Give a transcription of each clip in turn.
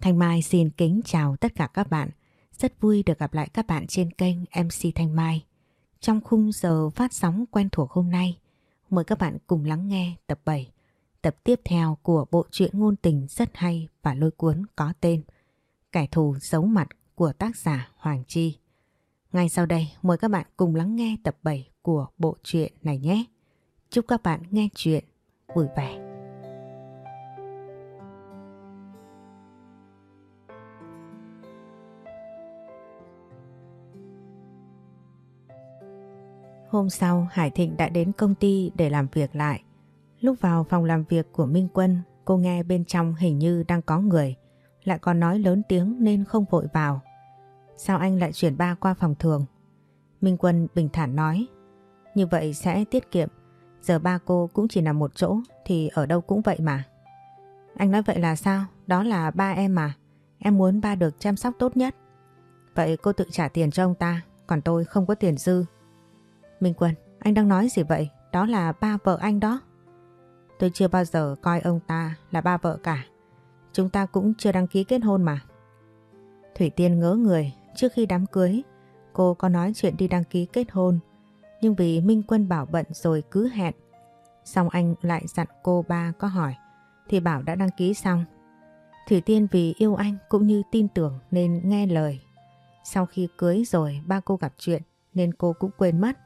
Thanh Mai xin kính chào tất cả các bạn. Rất vui được gặp lại các bạn trên kênh MC Thanh Mai. Trong khung giờ phát sóng quen thuộc hôm nay, mời các bạn cùng lắng nghe tập 7, tập tiếp theo của bộ truyện ngôn tình rất hay và lôi cuốn có tên Kẻ thù giấu mặt của tác giả Hoàng Chi. Ngay sau đây, mời các bạn cùng lắng nghe tập 7 của bộ truyện này nhé. Chúc các bạn nghe chuyện vui vẻ. Hôm sau Hải Thịnh đã đến công ty để làm việc lại. Lúc vào phòng làm việc của Minh Quân, cô nghe bên trong hình như đang có người, lại còn nói lớn tiếng nên không vội vào. Sao anh lại chuyển ba qua phòng thường? Minh Quân bình thản nói, như vậy sẽ tiết kiệm, giờ ba cô cũng chỉ nằm một chỗ thì ở đâu cũng vậy mà. Anh nói vậy là sao? Đó là ba em mà, em muốn ba được chăm sóc tốt nhất. Vậy cô tự trả tiền cho ông ta, còn tôi không có tiền dư. Minh Quân, anh đang nói gì vậy? Đó là ba vợ anh đó. Tôi chưa bao giờ coi ông ta là ba vợ cả. Chúng ta cũng chưa đăng ký kết hôn mà. Thủy Tiên ngỡ người, trước khi đám cưới, cô có nói chuyện đi đăng ký kết hôn. Nhưng vì Minh Quân bảo bận rồi cứ hẹn. Xong anh lại dặn cô ba có hỏi, thì bảo đã đăng ký xong. Thủy Tiên vì yêu anh cũng như tin tưởng nên nghe lời. Sau khi cưới rồi ba cô gặp chuyện nên cô cũng quên mất.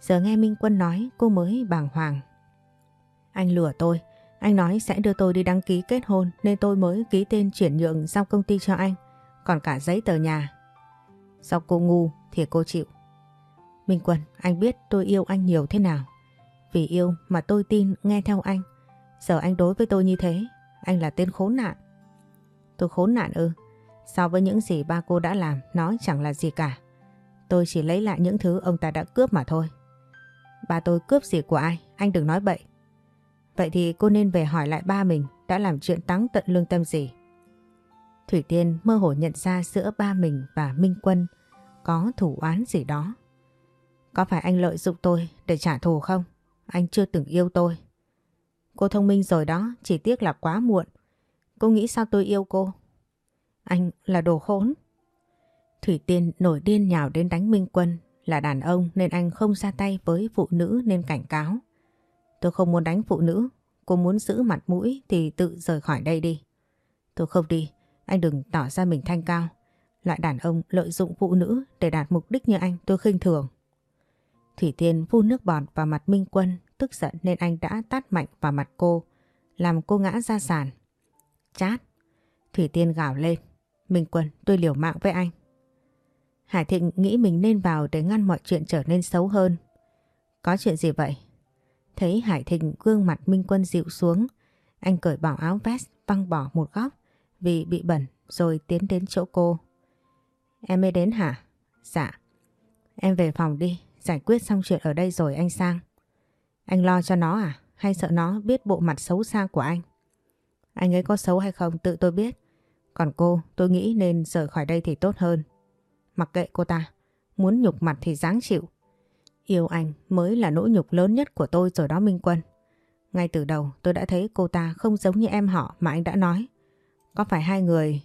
Giờ nghe Minh Quân nói cô mới bàng hoàng. Anh lừa tôi, anh nói sẽ đưa tôi đi đăng ký kết hôn nên tôi mới ký tên chuyển nhượng giao công ty cho anh, còn cả giấy tờ nhà. Sao cô ngu thì cô chịu. Minh Quân, anh biết tôi yêu anh nhiều thế nào. Vì yêu mà tôi tin nghe theo anh. Giờ anh đối với tôi như thế, anh là tên khốn nạn. Tôi khốn nạn ư? So với những gì ba cô đã làm, nó chẳng là gì cả. Tôi chỉ lấy lại những thứ ông ta đã cướp mà thôi. Ba tôi cướp gì của ai, anh đừng nói bậy. Vậy thì cô nên về hỏi lại ba mình đã làm chuyện tắng tận lương tâm gì. Thủy Tiên mơ hồ nhận ra giữa ba mình và Minh Quân có thủ oán gì đó. Có phải anh lợi dụng tôi để trả thù không? Anh chưa từng yêu tôi. Cô thông minh rồi đó, chỉ tiếc là quá muộn. Cô nghĩ sao tôi yêu cô? Anh là đồ khốn. Thủy Tiên nổi điên nhào đến đánh Minh Quân là đàn ông nên anh không ra tay với phụ nữ nên cảnh cáo. Tôi không muốn đánh phụ nữ, cô muốn giữ mặt mũi thì tự rời khỏi đây đi. Tôi không đi, anh đừng tỏ ra mình thanh cao. Loại đàn ông lợi dụng phụ nữ để đạt mục đích như anh tôi khinh thường. Thủy Tiên phun nước bọt vào mặt Minh Quân, tức giận nên anh đã tát mạnh vào mặt cô, làm cô ngã ra sàn. Chát! Thủy Tiên gào lên. Minh Quân, tôi liều mạng với anh. Hải Thịnh nghĩ mình nên vào để ngăn mọi chuyện trở nên xấu hơn. Có chuyện gì vậy? Thấy Hải Thịnh gương mặt Minh Quân dịu xuống, anh cởi bỏ áo vest văng bỏ một góc vì bị bẩn rồi tiến đến chỗ cô. Em mới đến hả? Dạ. Em về phòng đi, giải quyết xong chuyện ở đây rồi anh sang. Anh lo cho nó à? Hay sợ nó biết bộ mặt xấu xa của anh? Anh ấy có xấu hay không tự tôi biết. Còn cô, tôi nghĩ nên rời khỏi đây thì tốt hơn. Mặc kệ cô ta, muốn nhục mặt thì dáng chịu. Yêu anh mới là nỗi nhục lớn nhất của tôi rồi đó Minh Quân. Ngay từ đầu tôi đã thấy cô ta không giống như em họ mà anh đã nói. Có phải hai người...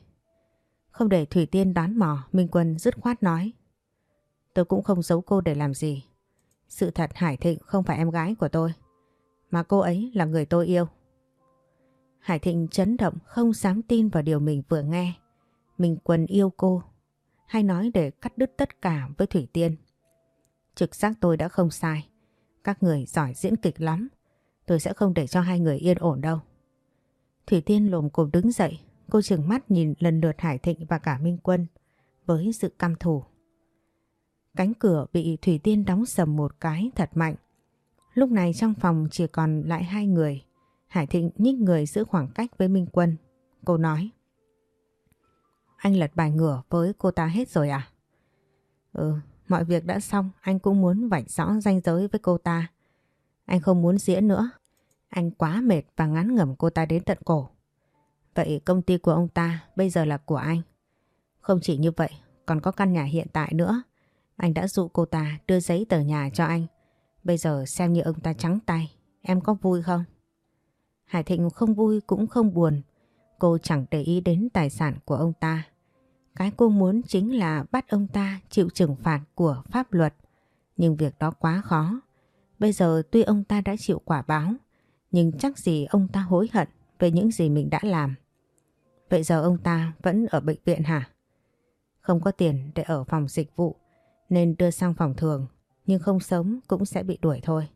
Không để Thủy Tiên đoán mò, Minh Quân dứt khoát nói. Tôi cũng không giấu cô để làm gì. Sự thật Hải Thịnh không phải em gái của tôi, mà cô ấy là người tôi yêu. Hải Thịnh chấn động không dám tin vào điều mình vừa nghe. Minh Quân yêu cô hay nói để cắt đứt tất cả với Thủy Tiên. Trực giác tôi đã không sai. Các người giỏi diễn kịch lắm. Tôi sẽ không để cho hai người yên ổn đâu. Thủy Tiên lồm cồm đứng dậy. Cô chừng mắt nhìn lần lượt Hải Thịnh và cả Minh Quân với sự căm thù. Cánh cửa bị Thủy Tiên đóng sầm một cái thật mạnh. Lúc này trong phòng chỉ còn lại hai người. Hải Thịnh nhích người giữ khoảng cách với Minh Quân. Cô nói. Anh lật bài ngửa với cô ta hết rồi à? Ừ, mọi việc đã xong, anh cũng muốn vạch rõ ranh giới với cô ta. Anh không muốn diễn nữa. Anh quá mệt và ngắn ngẩm cô ta đến tận cổ. Vậy công ty của ông ta bây giờ là của anh. Không chỉ như vậy, còn có căn nhà hiện tại nữa. Anh đã dụ cô ta đưa giấy tờ nhà cho anh. Bây giờ xem như ông ta trắng tay. Em có vui không? Hải Thịnh không vui cũng không buồn. Cô chẳng để ý đến tài sản của ông ta. Cái cô muốn chính là bắt ông ta chịu trừng phạt của pháp luật. Nhưng việc đó quá khó. Bây giờ tuy ông ta đã chịu quả báo, nhưng chắc gì ông ta hối hận về những gì mình đã làm. Vậy giờ ông ta vẫn ở bệnh viện hả? Không có tiền để ở phòng dịch vụ nên đưa sang phòng thường nhưng không sớm cũng sẽ bị đuổi thôi.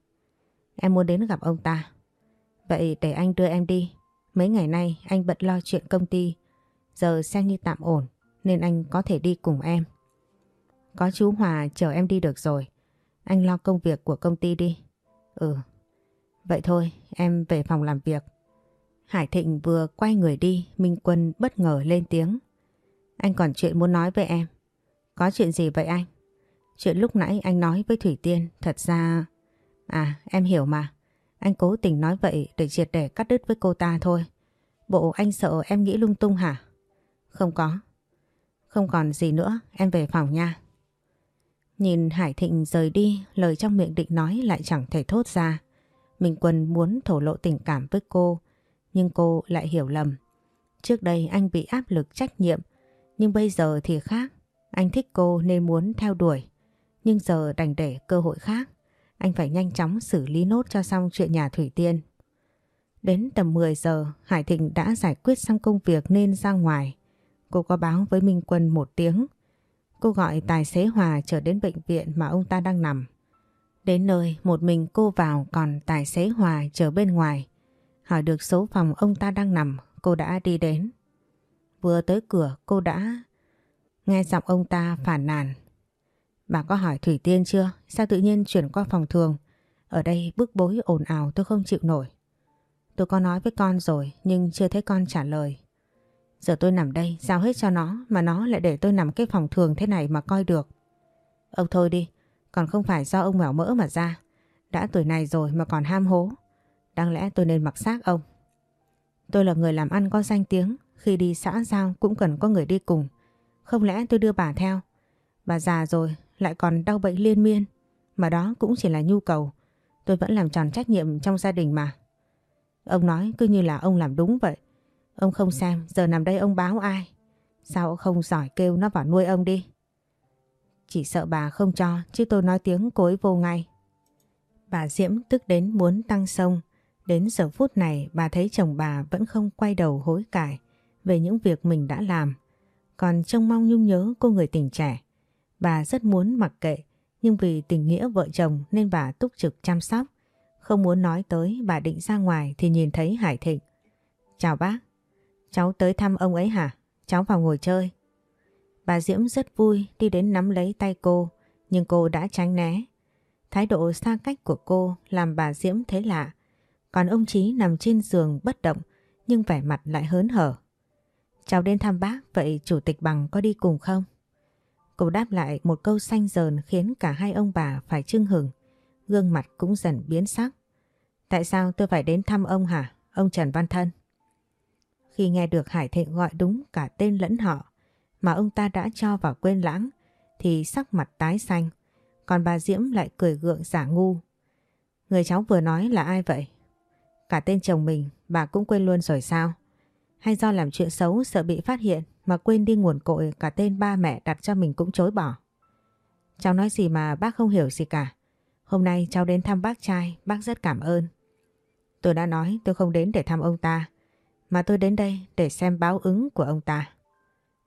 Em muốn đến gặp ông ta. Vậy để anh đưa em đi. Mấy ngày nay anh bận lo chuyện công ty. Giờ xem như tạm ổn nên anh có thể đi cùng em. Có chú Hòa chờ em đi được rồi. Anh lo công việc của công ty đi. Ừ. Vậy thôi, em về phòng làm việc. Hải Thịnh vừa quay người đi, Minh Quân bất ngờ lên tiếng. Anh còn chuyện muốn nói với em. Có chuyện gì vậy anh? Chuyện lúc nãy anh nói với Thủy Tiên thật ra... À em hiểu mà. Anh cố tình nói vậy để triệt để cắt đứt với cô ta thôi. Bộ anh sợ em nghĩ lung tung hả? Không có. Không còn gì nữa, em về phòng nha. Nhìn Hải Thịnh rời đi, lời trong miệng định nói lại chẳng thể thốt ra. Minh Quân muốn thổ lộ tình cảm với cô, nhưng cô lại hiểu lầm. Trước đây anh bị áp lực trách nhiệm, nhưng bây giờ thì khác. Anh thích cô nên muốn theo đuổi, nhưng giờ đành để cơ hội khác. Anh phải nhanh chóng xử lý nốt cho xong chuyện nhà Thủy Tiên. Đến tầm 10 giờ, Hải Thịnh đã giải quyết xong công việc nên ra ngoài. Cô có báo với Minh Quân một tiếng. Cô gọi tài xế Hòa trở đến bệnh viện mà ông ta đang nằm. Đến nơi, một mình cô vào còn tài xế Hòa chờ bên ngoài. Hỏi được số phòng ông ta đang nằm, cô đã đi đến. Vừa tới cửa, cô đã nghe giọng ông ta phản nàn. Bà có hỏi Thủy Tiên chưa? Sao tự nhiên chuyển qua phòng thường? Ở đây bức bối ồn ào tôi không chịu nổi. Tôi có nói với con rồi nhưng chưa thấy con trả lời. Giờ tôi nằm đây giao hết cho nó mà nó lại để tôi nằm cái phòng thường thế này mà coi được. Ông thôi đi, còn không phải do ông mèo mỡ mà ra. Đã tuổi này rồi mà còn ham hố. Đáng lẽ tôi nên mặc xác ông. Tôi là người làm ăn có danh tiếng, khi đi xã giao cũng cần có người đi cùng. Không lẽ tôi đưa bà theo? Bà già rồi, lại còn đau bệnh liên miên. Mà đó cũng chỉ là nhu cầu. Tôi vẫn làm tròn trách nhiệm trong gia đình mà. Ông nói cứ như là ông làm đúng vậy. Ông không xem, giờ nằm đây ông báo ai? Sao không giỏi kêu nó vào nuôi ông đi? Chỉ sợ bà không cho, chứ tôi nói tiếng ấy vô ngay. Bà Diễm tức đến muốn tăng sông. Đến giờ phút này bà thấy chồng bà vẫn không quay đầu hối cải về những việc mình đã làm. Còn trông mong nhung nhớ cô người tình trẻ. Bà rất muốn mặc kệ, nhưng vì tình nghĩa vợ chồng nên bà túc trực chăm sóc. Không muốn nói tới bà định ra ngoài thì nhìn thấy Hải Thịnh. Chào bác, cháu tới thăm ông ấy hả? Cháu vào ngồi chơi. Bà Diễm rất vui đi đến nắm lấy tay cô, nhưng cô đã tránh né. Thái độ xa cách của cô làm bà Diễm thấy lạ. Còn ông Chí nằm trên giường bất động nhưng vẻ mặt lại hớn hở. Cháu đến thăm bác, vậy chủ tịch bằng có đi cùng không? Cô đáp lại một câu xanh dờn khiến cả hai ông bà phải chưng hừng. Gương mặt cũng dần biến sắc. Tại sao tôi phải đến thăm ông hả? Ông Trần Văn Thân. Khi nghe được Hải Thịnh gọi đúng cả tên lẫn họ mà ông ta đã cho vào quên lãng thì sắc mặt tái xanh. Còn bà Diễm lại cười gượng giả ngu. Người cháu vừa nói là ai vậy? Cả tên chồng mình bà cũng quên luôn rồi sao? Hay do làm chuyện xấu sợ bị phát hiện mà quên đi nguồn cội cả tên ba mẹ đặt cho mình cũng chối bỏ. Cháu nói gì mà bác không hiểu gì cả. Hôm nay cháu đến thăm bác trai, bác rất cảm ơn. Tôi đã nói tôi không đến để thăm ông ta, mà tôi đến đây để xem báo ứng của ông ta.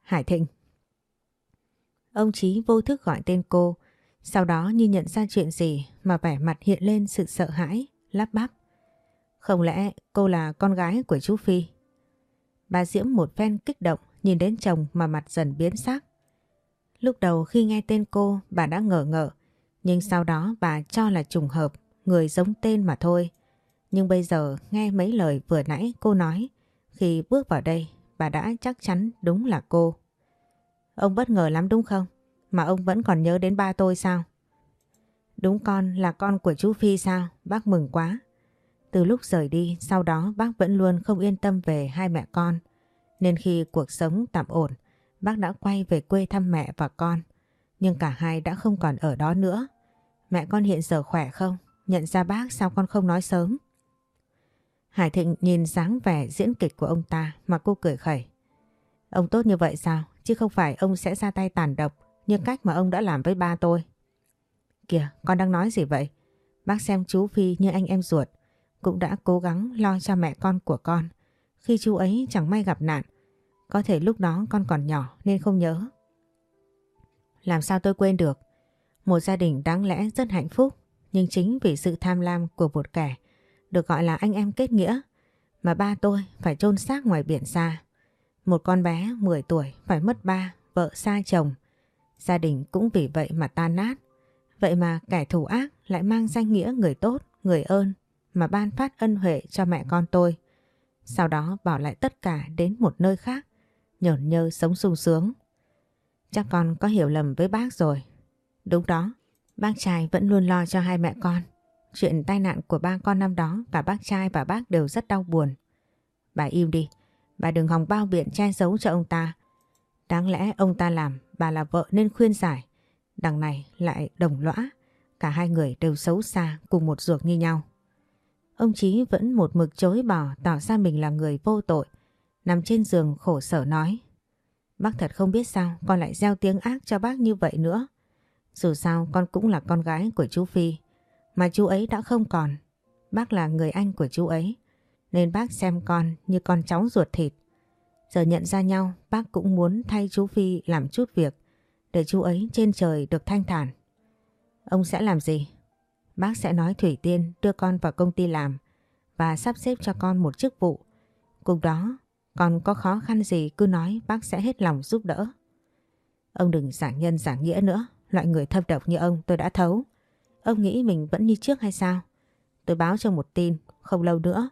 Hải Thịnh Ông Chí vô thức gọi tên cô, sau đó như nhận ra chuyện gì mà vẻ mặt hiện lên sự sợ hãi, lắp bắp. Không lẽ cô là con gái của chú Phi? Bà Diễm một phen kích động nhìn đến chồng mà mặt dần biến sắc. Lúc đầu khi nghe tên cô bà đã ngờ ngợ, nhưng sau đó bà cho là trùng hợp, người giống tên mà thôi. Nhưng bây giờ nghe mấy lời vừa nãy cô nói, khi bước vào đây bà đã chắc chắn đúng là cô. Ông bất ngờ lắm đúng không? Mà ông vẫn còn nhớ đến ba tôi sao? Đúng con là con của chú Phi sao? Bác mừng quá. Từ lúc rời đi, sau đó bác vẫn luôn không yên tâm về hai mẹ con. Nên khi cuộc sống tạm ổn, bác đã quay về quê thăm mẹ và con. Nhưng cả hai đã không còn ở đó nữa. Mẹ con hiện giờ khỏe không? Nhận ra bác sao con không nói sớm? Hải Thịnh nhìn dáng vẻ diễn kịch của ông ta mà cô cười khẩy. Ông tốt như vậy sao? Chứ không phải ông sẽ ra tay tàn độc như cách mà ông đã làm với ba tôi. Kìa, con đang nói gì vậy? Bác xem chú Phi như anh em ruột cũng đã cố gắng lo cho mẹ con của con khi chú ấy chẳng may gặp nạn. Có thể lúc đó con còn nhỏ nên không nhớ. Làm sao tôi quên được? Một gia đình đáng lẽ rất hạnh phúc nhưng chính vì sự tham lam của một kẻ được gọi là anh em kết nghĩa mà ba tôi phải chôn xác ngoài biển xa. Một con bé 10 tuổi phải mất ba, vợ xa chồng. Gia đình cũng vì vậy mà tan nát. Vậy mà kẻ thù ác lại mang danh nghĩa người tốt, người ơn mà ban phát ân huệ cho mẹ con tôi. Sau đó bỏ lại tất cả đến một nơi khác, nhởn nhơ sống sung sướng. Chắc con có hiểu lầm với bác rồi. Đúng đó, bác trai vẫn luôn lo cho hai mẹ con. Chuyện tai nạn của ba con năm đó cả bác trai và bác đều rất đau buồn. Bà im đi, bà đừng hòng bao biện che giấu cho ông ta. Đáng lẽ ông ta làm, bà là vợ nên khuyên giải. Đằng này lại đồng lõa, cả hai người đều xấu xa cùng một ruột như nhau. Ông Chí vẫn một mực chối bỏ tỏ ra mình là người vô tội. Nằm trên giường khổ sở nói. Bác thật không biết sao con lại gieo tiếng ác cho bác như vậy nữa. Dù sao con cũng là con gái của chú Phi. Mà chú ấy đã không còn. Bác là người anh của chú ấy. Nên bác xem con như con cháu ruột thịt. Giờ nhận ra nhau bác cũng muốn thay chú Phi làm chút việc. Để chú ấy trên trời được thanh thản. Ông sẽ làm gì? Bác sẽ nói Thủy Tiên đưa con vào công ty làm và sắp xếp cho con một chức vụ. Cùng đó, còn có khó khăn gì cứ nói bác sẽ hết lòng giúp đỡ. Ông đừng giảng nhân giảng nghĩa nữa, loại người thâm độc như ông tôi đã thấu. Ông nghĩ mình vẫn như trước hay sao? Tôi báo cho một tin, không lâu nữa,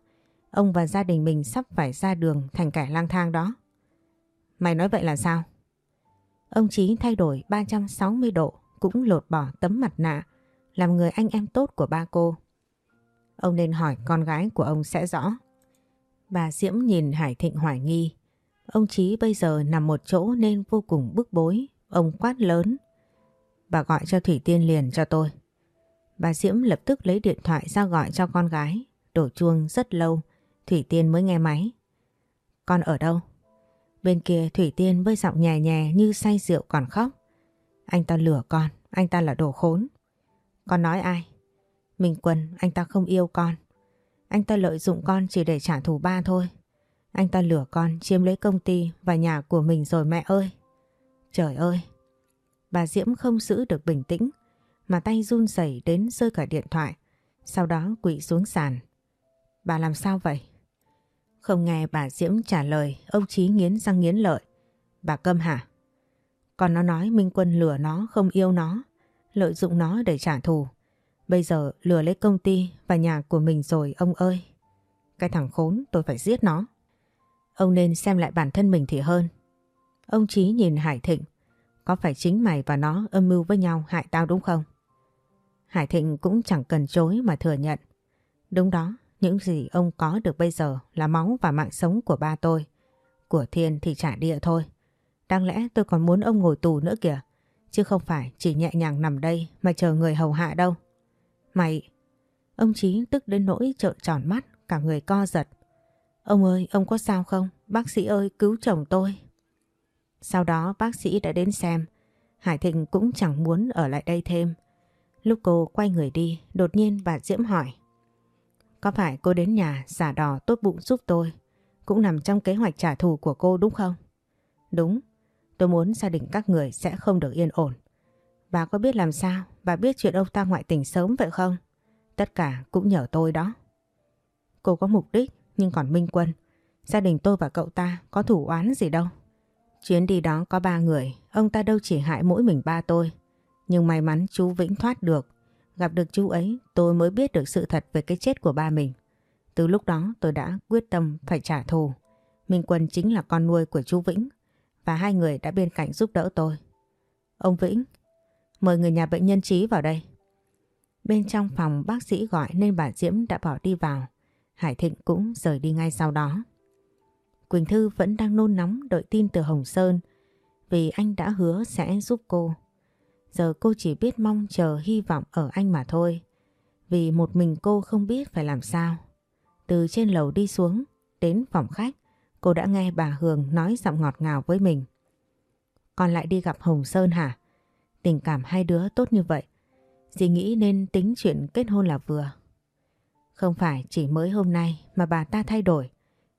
ông và gia đình mình sắp phải ra đường thành kẻ lang thang đó. Mày nói vậy là sao? Ông Chí thay đổi 360 độ, cũng lột bỏ tấm mặt nạ, làm người anh em tốt của ba cô. Ông nên hỏi con gái của ông sẽ rõ. Bà Diễm nhìn Hải Thịnh hoài nghi. Ông Chí bây giờ nằm một chỗ nên vô cùng bức bối. Ông quát lớn. Bà gọi cho Thủy Tiên liền cho tôi. Bà Diễm lập tức lấy điện thoại ra gọi cho con gái. Đổ chuông rất lâu. Thủy Tiên mới nghe máy. Con ở đâu? Bên kia Thủy Tiên với giọng nhè nhè như say rượu còn khóc. Anh ta lừa con, anh ta là đồ khốn. Con nói ai? Minh Quân, anh ta không yêu con. Anh ta lợi dụng con chỉ để trả thù ba thôi. Anh ta lừa con chiếm lấy công ty và nhà của mình rồi mẹ ơi. Trời ơi! Bà Diễm không giữ được bình tĩnh mà tay run rẩy đến rơi cả điện thoại. Sau đó quỵ xuống sàn. Bà làm sao vậy? Không nghe bà Diễm trả lời, ông Chí nghiến răng nghiến lợi. Bà câm hả? Còn nó nói Minh Quân lừa nó không yêu nó, lợi dụng nó để trả thù. Bây giờ lừa lấy công ty và nhà của mình rồi ông ơi. Cái thằng khốn tôi phải giết nó. Ông nên xem lại bản thân mình thì hơn. Ông Chí nhìn Hải Thịnh. Có phải chính mày và nó âm mưu với nhau hại tao đúng không? Hải Thịnh cũng chẳng cần chối mà thừa nhận. Đúng đó, những gì ông có được bây giờ là máu và mạng sống của ba tôi. Của thiên thì trả địa thôi. Đáng lẽ tôi còn muốn ông ngồi tù nữa kìa. Chứ không phải chỉ nhẹ nhàng nằm đây mà chờ người hầu hạ đâu. Mày... Ông Chí tức đến nỗi trợn tròn mắt, cả người co giật. Ông ơi, ông có sao không? Bác sĩ ơi, cứu chồng tôi. Sau đó bác sĩ đã đến xem. Hải Thịnh cũng chẳng muốn ở lại đây thêm. Lúc cô quay người đi, đột nhiên bà Diễm hỏi. Có phải cô đến nhà giả đò tốt bụng giúp tôi? Cũng nằm trong kế hoạch trả thù của cô đúng không? Đúng, tôi muốn gia đình các người sẽ không được yên ổn. Bà có biết làm sao? Bà biết chuyện ông ta ngoại tình sớm vậy không? Tất cả cũng nhờ tôi đó. Cô có mục đích nhưng còn Minh Quân. Gia đình tôi và cậu ta có thủ oán gì đâu. Chuyến đi đó có ba người, ông ta đâu chỉ hại mỗi mình ba tôi. Nhưng may mắn chú Vĩnh thoát được. Gặp được chú ấy tôi mới biết được sự thật về cái chết của ba mình. Từ lúc đó tôi đã quyết tâm phải trả thù. Minh Quân chính là con nuôi của chú Vĩnh và hai người đã bên cạnh giúp đỡ tôi. Ông Vĩnh, mời người nhà bệnh nhân trí vào đây. Bên trong phòng bác sĩ gọi nên bà Diễm đã bỏ đi vào. Hải Thịnh cũng rời đi ngay sau đó. Quỳnh Thư vẫn đang nôn nóng đợi tin từ Hồng Sơn vì anh đã hứa sẽ giúp cô. Giờ cô chỉ biết mong chờ hy vọng ở anh mà thôi. Vì một mình cô không biết phải làm sao. Từ trên lầu đi xuống, đến phòng khách, cô đã nghe bà Hường nói giọng ngọt ngào với mình. Con lại đi gặp Hồng Sơn hả? Tình cảm hai đứa tốt như vậy. Dì nghĩ nên tính chuyện kết hôn là vừa. Không phải chỉ mới hôm nay mà bà ta thay đổi.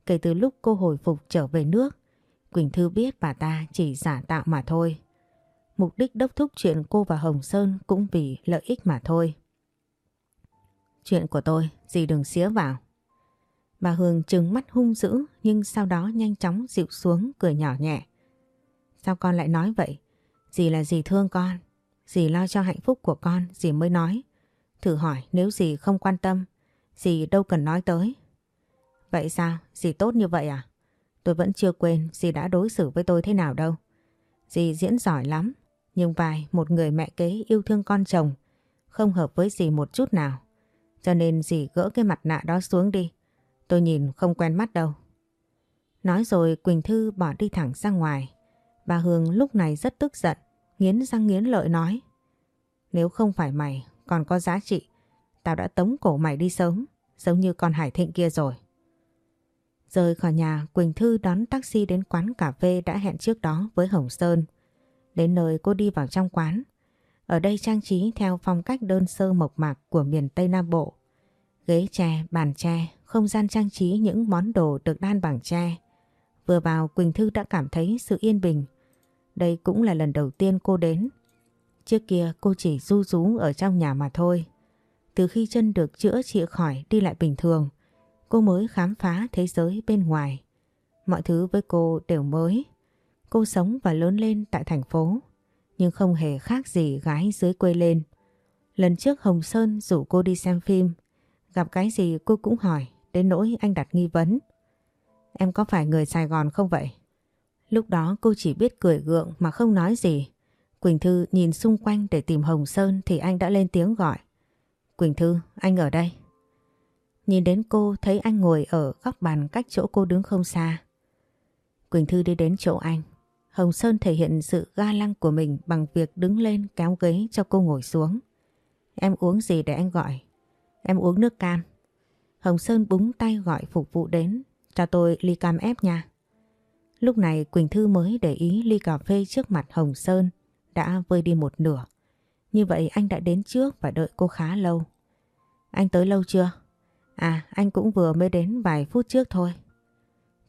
Kể từ lúc cô hồi phục trở về nước, Quỳnh Thư biết bà ta chỉ giả tạo mà thôi. Mục đích đốc thúc chuyện cô và Hồng Sơn cũng vì lợi ích mà thôi. Chuyện của tôi, dì đừng xía vào. Bà Hương trừng mắt hung dữ nhưng sau đó nhanh chóng dịu xuống cười nhỏ nhẹ. Sao con lại nói vậy? Dì là dì thương con. Dì lo cho hạnh phúc của con, dì mới nói. Thử hỏi nếu dì không quan tâm, dì đâu cần nói tới. Vậy sao? Dì tốt như vậy à? Tôi vẫn chưa quên dì đã đối xử với tôi thế nào đâu. Dì diễn giỏi lắm, nhưng vài một người mẹ kế yêu thương con chồng không hợp với dì một chút nào. Cho nên dì gỡ cái mặt nạ đó xuống đi. Tôi nhìn không quen mắt đâu. Nói rồi Quỳnh Thư bỏ đi thẳng ra ngoài. Bà Hương lúc này rất tức giận, nghiến răng nghiến lợi nói. Nếu không phải mày còn có giá trị, tao đã tống cổ mày đi sớm, giống như con Hải Thịnh kia rồi. Rời khỏi nhà, Quỳnh Thư đón taxi đến quán cà phê đã hẹn trước đó với Hồng Sơn. Đến nơi cô đi vào trong quán. Ở đây trang trí theo phong cách đơn sơ mộc mạc của miền Tây Nam Bộ. Ghế tre, bàn tre, không gian trang trí những món đồ được đan bằng tre. Vừa vào Quỳnh Thư đã cảm thấy sự yên bình. Đây cũng là lần đầu tiên cô đến. Trước kia cô chỉ du rú ở trong nhà mà thôi. Từ khi chân được chữa trị khỏi đi lại bình thường, cô mới khám phá thế giới bên ngoài. Mọi thứ với cô đều mới. Cô sống và lớn lên tại thành phố, nhưng không hề khác gì gái dưới quê lên. Lần trước Hồng Sơn rủ cô đi xem phim, gặp cái gì cô cũng hỏi, đến nỗi anh đặt nghi vấn. Em có phải người Sài Gòn không vậy? Lúc đó cô chỉ biết cười gượng mà không nói gì. Quỳnh Thư nhìn xung quanh để tìm Hồng Sơn thì anh đã lên tiếng gọi. Quỳnh Thư, anh ở đây. Nhìn đến cô thấy anh ngồi ở góc bàn cách chỗ cô đứng không xa. Quỳnh Thư đi đến chỗ anh. Hồng Sơn thể hiện sự ga lăng của mình bằng việc đứng lên kéo ghế cho cô ngồi xuống. Em uống gì để anh gọi? Em uống nước cam. Hồng Sơn búng tay gọi phục vụ đến. Cho tôi ly cam ép nha. Lúc này Quỳnh Thư mới để ý ly cà phê trước mặt Hồng Sơn đã vơi đi một nửa. Như vậy anh đã đến trước và đợi cô khá lâu. Anh tới lâu chưa? À anh cũng vừa mới đến vài phút trước thôi.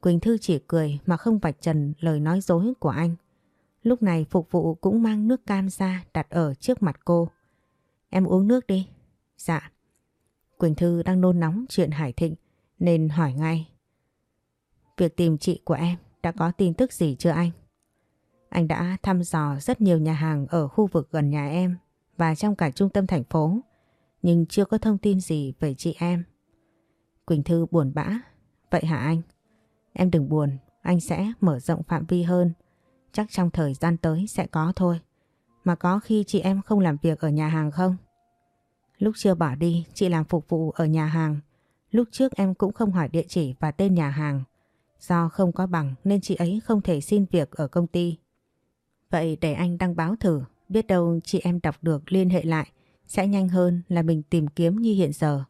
Quỳnh Thư chỉ cười mà không vạch trần lời nói dối của anh. Lúc này phục vụ cũng mang nước cam ra đặt ở trước mặt cô. Em uống nước đi. Dạ. Quỳnh Thư đang nôn nóng chuyện Hải Thịnh nên hỏi ngay. Việc tìm chị của em đã có tin tức gì chưa anh? Anh đã thăm dò rất nhiều nhà hàng ở khu vực gần nhà em và trong cả trung tâm thành phố, nhưng chưa có thông tin gì về chị em. Quỳnh Thư buồn bã. Vậy hả anh? Em đừng buồn, anh sẽ mở rộng phạm vi hơn. Chắc trong thời gian tới sẽ có thôi. Mà có khi chị em không làm việc ở nhà hàng không? Lúc chưa bỏ đi, chị làm phục vụ ở nhà hàng. Lúc trước em cũng không hỏi địa chỉ và tên nhà hàng. Do không có bằng nên chị ấy không thể xin việc ở công ty. Vậy để anh đăng báo thử, biết đâu chị em đọc được liên hệ lại sẽ nhanh hơn là mình tìm kiếm như hiện giờ.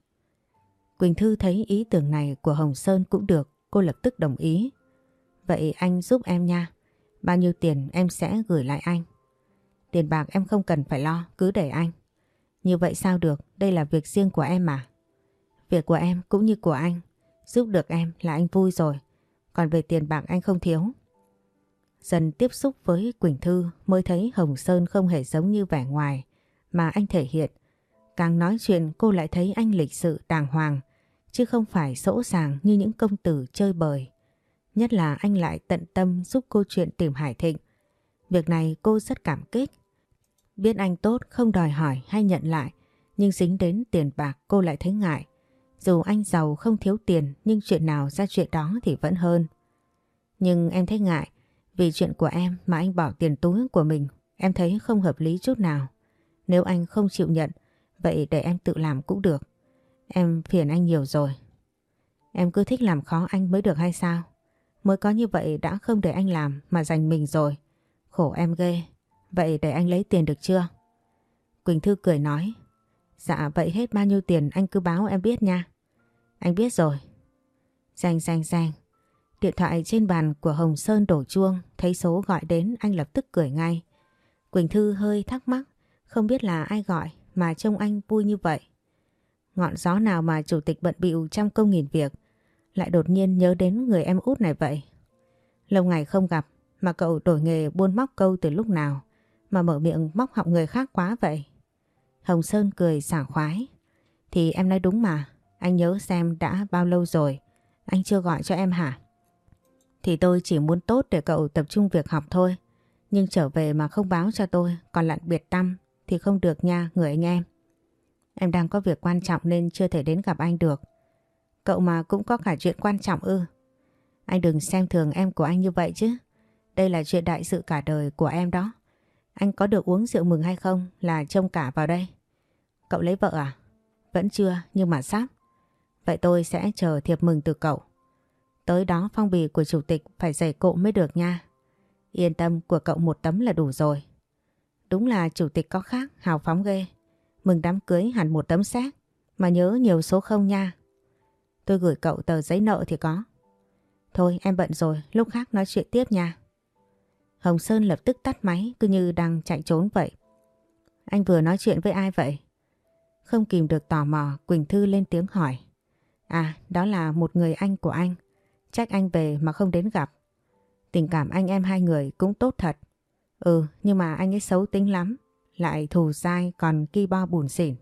Quỳnh Thư thấy ý tưởng này của Hồng Sơn cũng được, cô lập tức đồng ý. Vậy anh giúp em nha, bao nhiêu tiền em sẽ gửi lại anh. Tiền bạc em không cần phải lo, cứ để anh. Như vậy sao được, đây là việc riêng của em mà. Việc của em cũng như của anh, giúp được em là anh vui rồi. Còn về tiền bạc anh không thiếu. Dần tiếp xúc với Quỳnh Thư mới thấy Hồng Sơn không hề giống như vẻ ngoài mà anh thể hiện. Càng nói chuyện cô lại thấy anh lịch sự đàng hoàng, chứ không phải sỗ sàng như những công tử chơi bời. Nhất là anh lại tận tâm giúp cô chuyện tìm Hải Thịnh. Việc này cô rất cảm kích. Biết anh tốt không đòi hỏi hay nhận lại, nhưng dính đến tiền bạc cô lại thấy ngại. Dù anh giàu không thiếu tiền nhưng chuyện nào ra chuyện đó thì vẫn hơn. Nhưng em thấy ngại vì chuyện của em mà anh bỏ tiền túi của mình em thấy không hợp lý chút nào. Nếu anh không chịu nhận vậy để em tự làm cũng được. Em phiền anh nhiều rồi. Em cứ thích làm khó anh mới được hay sao? Mới có như vậy đã không để anh làm mà dành mình rồi. Khổ em ghê. Vậy để anh lấy tiền được chưa? Quỳnh Thư cười nói. Dạ vậy hết bao nhiêu tiền anh cứ báo em biết nha. Anh biết rồi. Danh danh danh. Điện thoại trên bàn của Hồng Sơn đổ chuông, thấy số gọi đến anh lập tức cười ngay. Quỳnh Thư hơi thắc mắc, không biết là ai gọi mà trông anh vui như vậy. Ngọn gió nào mà chủ tịch bận bịu trăm công nghìn việc, lại đột nhiên nhớ đến người em út này vậy. Lâu ngày không gặp mà cậu đổi nghề buôn móc câu từ lúc nào mà mở miệng móc họng người khác quá vậy. Hồng Sơn cười sảng khoái. Thì em nói đúng mà, anh nhớ xem đã bao lâu rồi, anh chưa gọi cho em hả? Thì tôi chỉ muốn tốt để cậu tập trung việc học thôi. Nhưng trở về mà không báo cho tôi, còn lặn biệt tâm thì không được nha người anh em. Em đang có việc quan trọng nên chưa thể đến gặp anh được. Cậu mà cũng có cả chuyện quan trọng ư. Anh đừng xem thường em của anh như vậy chứ. Đây là chuyện đại sự cả đời của em đó. Anh có được uống rượu mừng hay không là trông cả vào đây. Cậu lấy vợ à? Vẫn chưa nhưng mà sắp. Vậy tôi sẽ chờ thiệp mừng từ cậu. Tới đó phong bì của chủ tịch phải dày cộ mới được nha. Yên tâm của cậu một tấm là đủ rồi. Đúng là chủ tịch có khác, hào phóng ghê. Mừng đám cưới hẳn một tấm xác. Mà nhớ nhiều số không nha. Tôi gửi cậu tờ giấy nợ thì có. Thôi em bận rồi, lúc khác nói chuyện tiếp nha. Hồng Sơn lập tức tắt máy cứ như đang chạy trốn vậy. Anh vừa nói chuyện với ai vậy? Không kìm được tò mò, Quỳnh Thư lên tiếng hỏi. À, đó là một người anh của anh. Trách anh về mà không đến gặp. Tình cảm anh em hai người cũng tốt thật. Ừ, nhưng mà anh ấy xấu tính lắm. Lại thù dai còn ki bo bùn xỉn.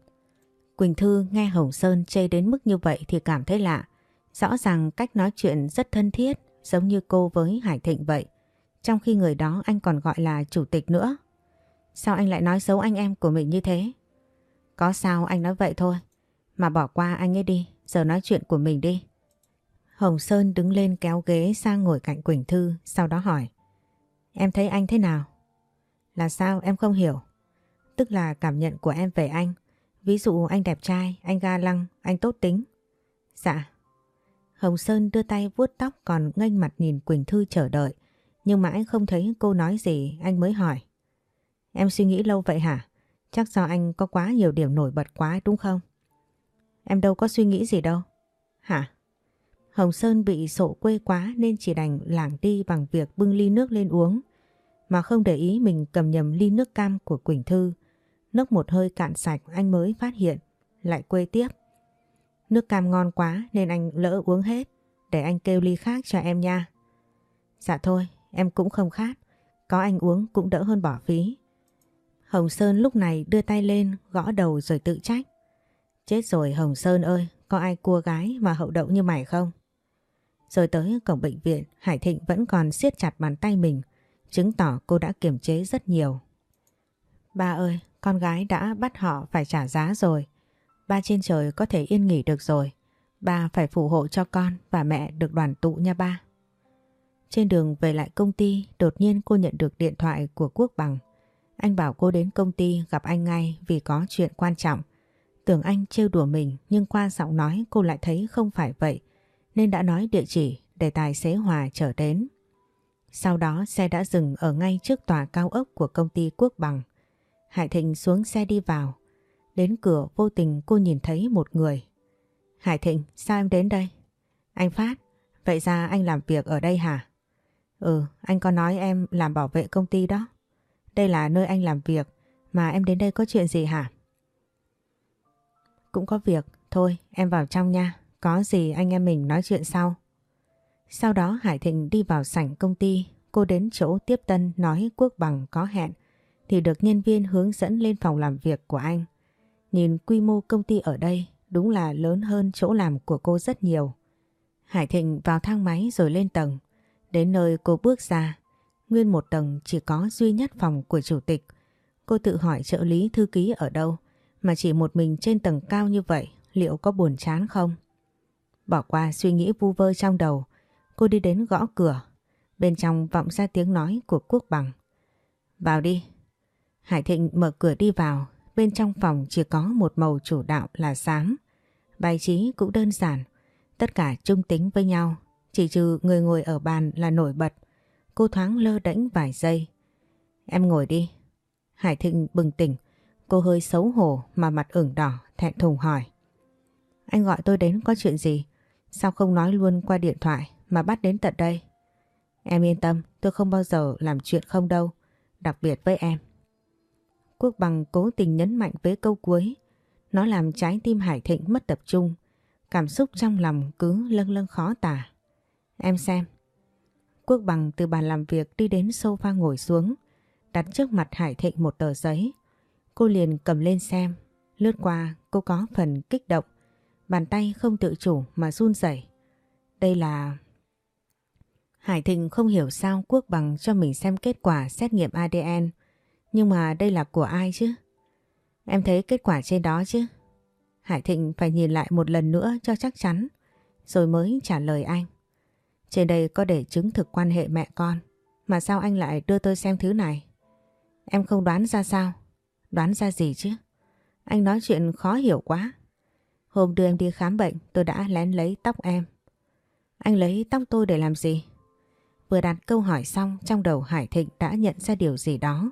Quỳnh Thư nghe Hồng Sơn chê đến mức như vậy thì cảm thấy lạ. Rõ ràng cách nói chuyện rất thân thiết, giống như cô với Hải Thịnh vậy. Trong khi người đó anh còn gọi là chủ tịch nữa. Sao anh lại nói xấu anh em của mình như thế? Có sao anh nói vậy thôi. Mà bỏ qua anh ấy đi, giờ nói chuyện của mình đi. Hồng Sơn đứng lên kéo ghế sang ngồi cạnh Quỳnh Thư, sau đó hỏi. Em thấy anh thế nào? Là sao em không hiểu? Tức là cảm nhận của em về anh. Ví dụ anh đẹp trai, anh ga lăng, anh tốt tính. Dạ. Hồng Sơn đưa tay vuốt tóc còn nghênh mặt nhìn Quỳnh Thư chờ đợi. Nhưng mãi không thấy cô nói gì anh mới hỏi. Em suy nghĩ lâu vậy hả? Chắc do anh có quá nhiều điểm nổi bật quá đúng không? Em đâu có suy nghĩ gì đâu. Hả? Hồng Sơn bị sổ quê quá nên chỉ đành lảng đi bằng việc bưng ly nước lên uống. Mà không để ý mình cầm nhầm ly nước cam của Quỳnh Thư. Nước một hơi cạn sạch anh mới phát hiện. Lại quê tiếp. Nước cam ngon quá nên anh lỡ uống hết. Để anh kêu ly khác cho em nha. Dạ thôi, em cũng không khát. Có anh uống cũng đỡ hơn bỏ phí. Hồng Sơn lúc này đưa tay lên gõ đầu rồi tự trách. Chết rồi Hồng Sơn ơi, có ai cua gái mà hậu đậu như mày không? Rồi tới cổng bệnh viện, Hải Thịnh vẫn còn siết chặt bàn tay mình, chứng tỏ cô đã kiềm chế rất nhiều. Ba ơi, con gái đã bắt họ phải trả giá rồi. Ba trên trời có thể yên nghỉ được rồi. Ba phải phù hộ cho con và mẹ được đoàn tụ nha ba. Trên đường về lại công ty, đột nhiên cô nhận được điện thoại của Quốc Bằng. Anh bảo cô đến công ty gặp anh ngay vì có chuyện quan trọng. Tưởng anh trêu đùa mình nhưng qua giọng nói cô lại thấy không phải vậy nên đã nói địa chỉ để tài xế Hòa trở đến. Sau đó xe đã dừng ở ngay trước tòa cao ốc của công ty Quốc Bằng. Hải Thịnh xuống xe đi vào. Đến cửa vô tình cô nhìn thấy một người. Hải Thịnh, sao em đến đây? Anh Phát, vậy ra anh làm việc ở đây hả? Ừ, anh có nói em làm bảo vệ công ty đó. Đây là nơi anh làm việc, mà em đến đây có chuyện gì hả? Cũng có việc, thôi em vào trong nha, có gì anh em mình nói chuyện sau. Sau đó Hải Thịnh đi vào sảnh công ty, cô đến chỗ tiếp tân nói Quốc Bằng có hẹn, thì được nhân viên hướng dẫn lên phòng làm việc của anh. Nhìn quy mô công ty ở đây đúng là lớn hơn chỗ làm của cô rất nhiều. Hải Thịnh vào thang máy rồi lên tầng. Đến nơi cô bước ra, nguyên một tầng chỉ có duy nhất phòng của chủ tịch. Cô tự hỏi trợ lý thư ký ở đâu mà chỉ một mình trên tầng cao như vậy liệu có buồn chán không? Bỏ qua suy nghĩ vu vơ trong đầu, cô đi đến gõ cửa. Bên trong vọng ra tiếng nói của Quốc Bằng. Vào đi. Hải Thịnh mở cửa đi vào, bên trong phòng chỉ có một màu chủ đạo là xám. Bài trí cũng đơn giản, tất cả trung tính với nhau, chỉ trừ người ngồi ở bàn là nổi bật. Cô thoáng lơ đễnh vài giây. Em ngồi đi. Hải Thịnh bừng tỉnh, cô hơi xấu hổ mà mặt ửng đỏ, thẹn thùng hỏi. Anh gọi tôi đến có chuyện gì? Sao không nói luôn qua điện thoại mà bắt đến tận đây? Em yên tâm, tôi không bao giờ làm chuyện không đâu, đặc biệt với em. Quốc bằng cố tình nhấn mạnh với câu cuối, nó làm trái tim Hải Thịnh mất tập trung, cảm xúc trong lòng cứ lâng lâng khó tả. Em xem. Quốc bằng từ bàn làm việc đi đến sofa ngồi xuống, đặt trước mặt Hải Thịnh một tờ giấy. Cô liền cầm lên xem, lướt qua cô có phần kích động, bàn tay không tự chủ mà run rẩy. Đây là... Hải Thịnh không hiểu sao Quốc bằng cho mình xem kết quả xét nghiệm ADN, nhưng mà đây là của ai chứ? Em thấy kết quả trên đó chứ? Hải Thịnh phải nhìn lại một lần nữa cho chắc chắn, rồi mới trả lời anh. Trên đây có để chứng thực quan hệ mẹ con, mà sao anh lại đưa tôi xem thứ này? Em không đoán ra sao? Đoán ra gì chứ? Anh nói chuyện khó hiểu quá. Hôm đưa em đi khám bệnh tôi đã lén lấy tóc em. Anh lấy tóc tôi để làm gì? Vừa đặt câu hỏi xong trong đầu Hải Thịnh đã nhận ra điều gì đó.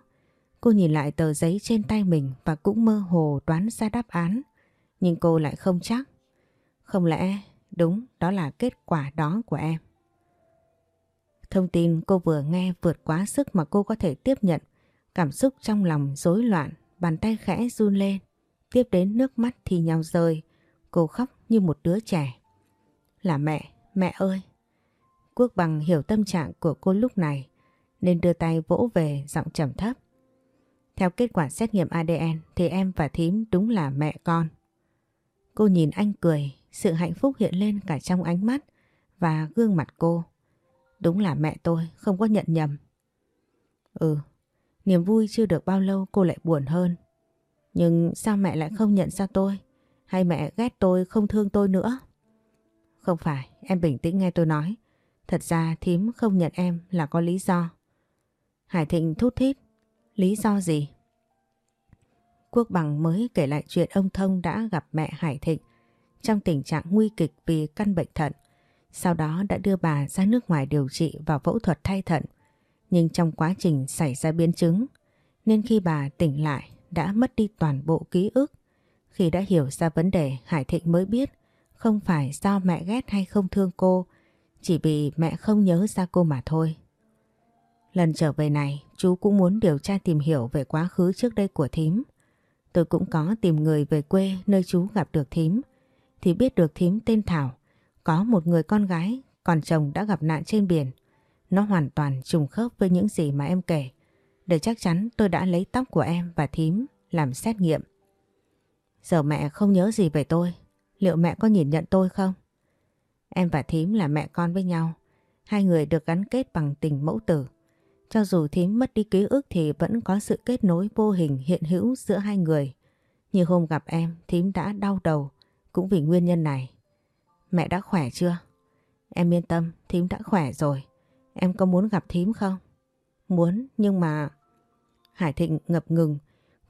Cô nhìn lại tờ giấy trên tay mình và cũng mơ hồ đoán ra đáp án. Nhưng cô lại không chắc. Không lẽ đúng đó là kết quả đó của em? Thông tin cô vừa nghe vượt quá sức mà cô có thể tiếp nhận. Cảm xúc trong lòng rối loạn, bàn tay khẽ run lên. Tiếp đến nước mắt thì nhau rơi. Cô khóc như một đứa trẻ. Là mẹ, mẹ ơi! Quốc bằng hiểu tâm trạng của cô lúc này nên đưa tay vỗ về giọng trầm thấp. Theo kết quả xét nghiệm ADN thì em và thím đúng là mẹ con. Cô nhìn anh cười, sự hạnh phúc hiện lên cả trong ánh mắt và gương mặt cô. Đúng là mẹ tôi, không có nhận nhầm. Ừ, niềm vui chưa được bao lâu cô lại buồn hơn. Nhưng sao mẹ lại không nhận ra tôi? Hay mẹ ghét tôi không thương tôi nữa? Không phải, em bình tĩnh nghe tôi nói. Thật ra thím không nhận em là có lý do. Hải Thịnh thút thít. Lý do gì? Quốc Bằng mới kể lại chuyện ông Thông đã gặp mẹ Hải Thịnh trong tình trạng nguy kịch vì căn bệnh thận. Sau đó đã đưa bà ra nước ngoài điều trị và phẫu thuật thay thận. Nhưng trong quá trình xảy ra biến chứng, nên khi bà tỉnh lại đã mất đi toàn bộ ký ức. Khi đã hiểu ra vấn đề, Hải Thịnh mới biết không phải do mẹ ghét hay không thương cô, chỉ vì mẹ không nhớ ra cô mà thôi. Lần trở về này, chú cũng muốn điều tra tìm hiểu về quá khứ trước đây của thím. Tôi cũng có tìm người về quê nơi chú gặp được thím, thì biết được thím tên Thảo, có một người con gái, còn chồng đã gặp nạn trên biển. Nó hoàn toàn trùng khớp với những gì mà em kể. Để chắc chắn tôi đã lấy tóc của em và thím làm xét nghiệm. Giờ mẹ không nhớ gì về tôi, liệu mẹ có nhìn nhận tôi không? Em và thím là mẹ con với nhau, hai người được gắn kết bằng tình mẫu tử. Cho dù thím mất đi ký ức thì vẫn có sự kết nối vô hình hiện hữu giữa hai người. Như hôm gặp em, thím đã đau đầu, cũng vì nguyên nhân này. Mẹ đã khỏe chưa? Em yên tâm, thím đã khỏe rồi. Em có muốn gặp thím không? Muốn, nhưng mà... Hải Thịnh ngập ngừng.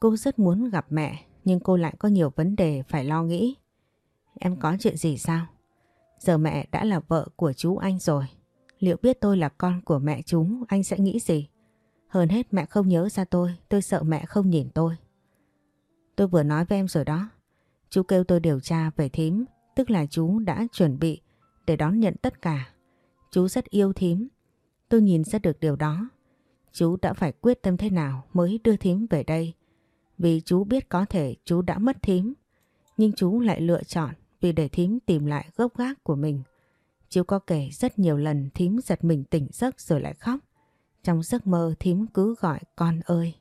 Cô rất muốn gặp mẹ, nhưng cô lại có nhiều vấn đề phải lo nghĩ. Em có chuyện gì sao? Giờ mẹ đã là vợ của chú anh rồi. Liệu biết tôi là con của mẹ chúng anh sẽ nghĩ gì? Hơn hết mẹ không nhớ ra tôi, tôi sợ mẹ không nhìn tôi. Tôi vừa nói với em rồi đó. Chú kêu tôi điều tra về thím, tức là chú đã chuẩn bị để đón nhận tất cả. Chú rất yêu thím. Tôi nhìn ra được điều đó. Chú đã phải quyết tâm thế nào mới đưa thím về đây. Vì chú biết có thể chú đã mất thím. Nhưng chú lại lựa chọn vì để thím tìm lại gốc gác của mình. Chiếu có kể rất nhiều lần thím giật mình tỉnh giấc rồi lại khóc. Trong giấc mơ thím cứ gọi, con ơi.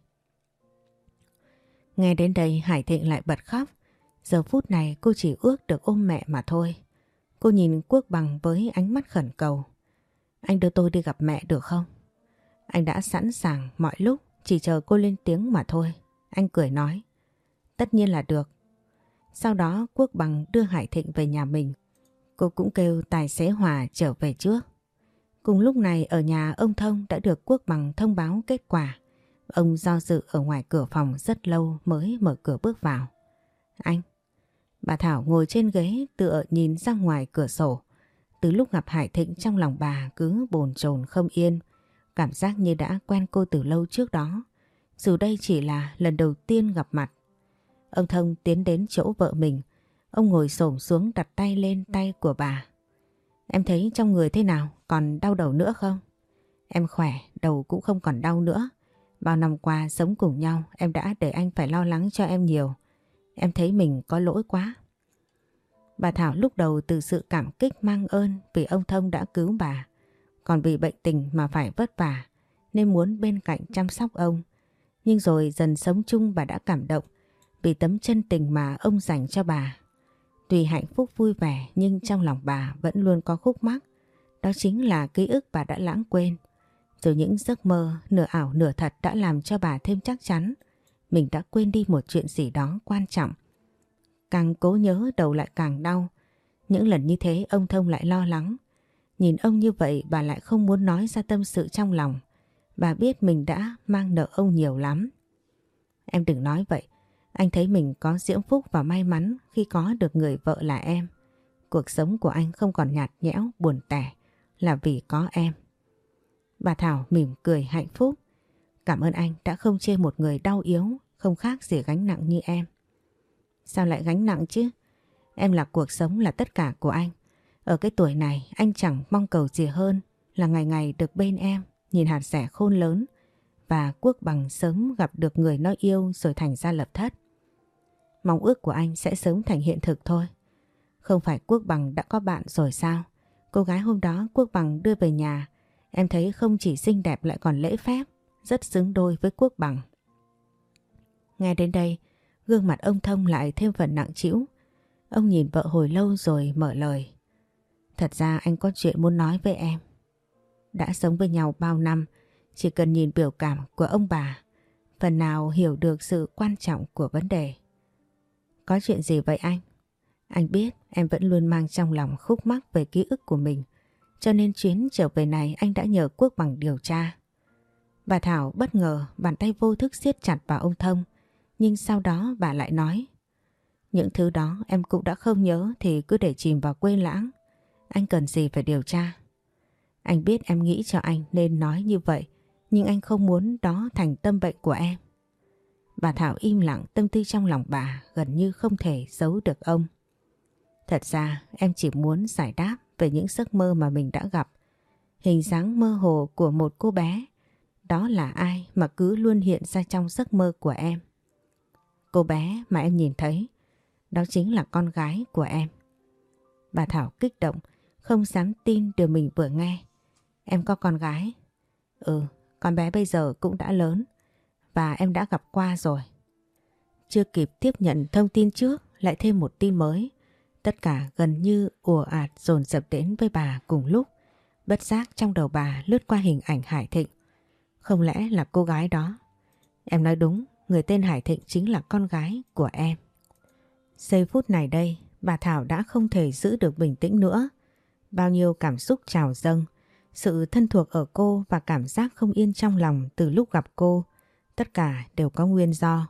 Nghe đến đây, Hải Thịnh lại bật khóc. Giờ phút này, cô chỉ ước được ôm mẹ mà thôi. Cô nhìn Quốc Bằng với ánh mắt khẩn cầu. Anh đưa tôi đi gặp mẹ được không? Anh đã sẵn sàng mọi lúc, chỉ chờ cô lên tiếng mà thôi. Anh cười nói. Tất nhiên là được. Sau đó, Quốc Bằng đưa Hải Thịnh về nhà mình. Cô cũng kêu tài xế Hòa trở về trước. Cùng lúc này, ở nhà ông Thông đã được Quốc Bằng thông báo kết quả. Ông do dự ở ngoài cửa phòng rất lâu mới mở cửa bước vào. Anh! Bà Thảo ngồi trên ghế, tựa nhìn ra ngoài cửa sổ. Từ lúc gặp Hải Thịnh trong lòng bà cứ bồn chồn không yên. Cảm giác như đã quen cô từ lâu trước đó. Dù đây chỉ là lần đầu tiên gặp mặt. Ông Thông tiến đến chỗ vợ mình. Ông ngồi xổm xuống đặt tay lên tay của bà. Em thấy trong người thế nào? Còn đau đầu nữa không? Em khỏe, đầu cũng không còn đau nữa. Bao năm qua sống cùng nhau em đã để anh phải lo lắng cho em nhiều. Em thấy mình có lỗi quá. Bà Thảo lúc đầu từ sự cảm kích mang ơn vì ông Thông đã cứu bà. Còn vì bệnh tình mà phải vất vả nên muốn bên cạnh chăm sóc ông. Nhưng rồi dần sống chung bà đã cảm động vì tấm chân tình mà ông dành cho bà. Tuy hạnh phúc vui vẻ, nhưng trong lòng bà vẫn luôn có khúc mắc. Đó chính là ký ức bà đã lãng quên. Rồi những giấc mơ, nửa ảo, nửa thật đã làm cho bà thêm chắc chắn mình đã quên đi một chuyện gì đó quan trọng. Càng cố nhớ, đầu lại càng đau. Những lần như thế, ông Thông lại lo lắng. Nhìn ông như vậy, bà lại không muốn nói ra tâm sự trong lòng. Bà biết mình đã mang nợ ông nhiều lắm. Em đừng nói vậy. Anh thấy mình có diễm phúc và may mắn khi có được người vợ là em. Cuộc sống của anh không còn nhạt nhẽo, buồn tẻ là vì có em. Bà Thảo mỉm cười hạnh phúc. Cảm ơn anh đã không chê một người đau yếu, không khác gì gánh nặng như em. Sao lại gánh nặng chứ? Em là cuộc sống là tất cả của anh. Ở cái tuổi này anh chẳng mong cầu gì hơn là ngày ngày được bên em, nhìn hạt rẻ khôn lớn và quốc bằng sớm gặp được người nó yêu rồi thành ra lập thất. Mong ước của anh sẽ sớm thành hiện thực thôi. Không phải quốc bằng đã có bạn rồi sao? Cô gái hôm đó quốc bằng đưa về nhà, em thấy không chỉ xinh đẹp lại còn lễ phép, rất xứng đôi với quốc bằng. Nghe đến đây, gương mặt ông Thông lại thêm phần nặng trĩu. Ông nhìn vợ hồi lâu rồi mở lời. Thật ra anh có chuyện muốn nói với em. Đã sống với nhau bao năm, chỉ cần nhìn biểu cảm của ông bà, phần nào hiểu được sự quan trọng của vấn đề. Có chuyện gì vậy anh? Anh biết em vẫn luôn mang trong lòng khúc mắc về ký ức của mình, cho nên chuyến trở về này anh đã nhờ Quốc bằng điều tra. Bà Thảo bất ngờ bàn tay vô thức siết chặt vào ông Thông, nhưng sau đó bà lại nói Những thứ đó em cũng đã không nhớ thì cứ để chìm vào quên lãng. Anh cần gì phải điều tra? Anh biết em nghĩ cho anh nên nói như vậy, nhưng anh không muốn đó thành tâm bệnh của em. Bà Thảo im lặng tâm tư trong lòng bà gần như không thể giấu được ông. Thật ra em chỉ muốn giải đáp về những giấc mơ mà mình đã gặp. Hình dáng mơ hồ của một cô bé. Đó là ai mà cứ luôn hiện ra trong giấc mơ của em. Cô bé mà em nhìn thấy, đó chính là con gái của em. Bà Thảo kích động, không dám tin điều mình vừa nghe. Em có con gái? Ừ, con bé bây giờ cũng đã lớn và em đã gặp qua rồi. Chưa kịp tiếp nhận thông tin trước, lại thêm một tin mới. Tất cả gần như ùa ạt dồn dập đến với bà cùng lúc. Bất giác trong đầu bà lướt qua hình ảnh Hải Thịnh. Không lẽ là cô gái đó? Em nói đúng, người tên Hải Thịnh chính là con gái của em. Giây phút này đây, bà Thảo đã không thể giữ được bình tĩnh nữa. Bao nhiêu cảm xúc trào dâng, sự thân thuộc ở cô và cảm giác không yên trong lòng từ lúc gặp cô, tất cả đều có nguyên do.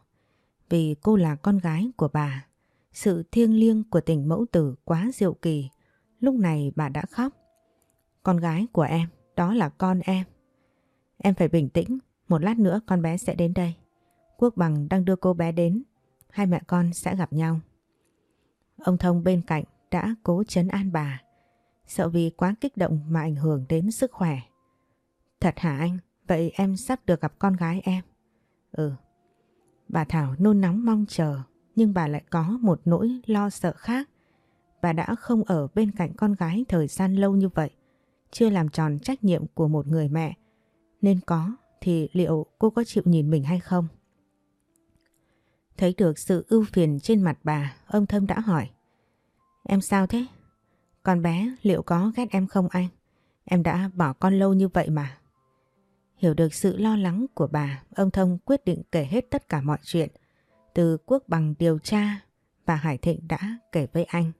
Vì cô là con gái của bà, sự thiêng liêng của tình mẫu tử quá diệu kỳ, lúc này bà đã khóc. Con gái của em, đó là con em. Em phải bình tĩnh, một lát nữa con bé sẽ đến đây. Quốc Bằng đang đưa cô bé đến, hai mẹ con sẽ gặp nhau. Ông Thông bên cạnh đã cố chấn an bà, sợ vì quá kích động mà ảnh hưởng đến sức khỏe. Thật hả anh? Vậy em sắp được gặp con gái em. Ừ. Bà Thảo nôn nóng mong chờ, nhưng bà lại có một nỗi lo sợ khác. Bà đã không ở bên cạnh con gái thời gian lâu như vậy, chưa làm tròn trách nhiệm của một người mẹ. Nên có thì liệu cô có chịu nhìn mình hay không? Thấy được sự ưu phiền trên mặt bà, ông Thâm đã hỏi. Em sao thế? Con bé liệu có ghét em không anh? Em đã bỏ con lâu như vậy mà. Hiểu được sự lo lắng của bà, ông Thông quyết định kể hết tất cả mọi chuyện. Từ quốc bằng điều tra, bà Hải Thịnh đã kể với anh.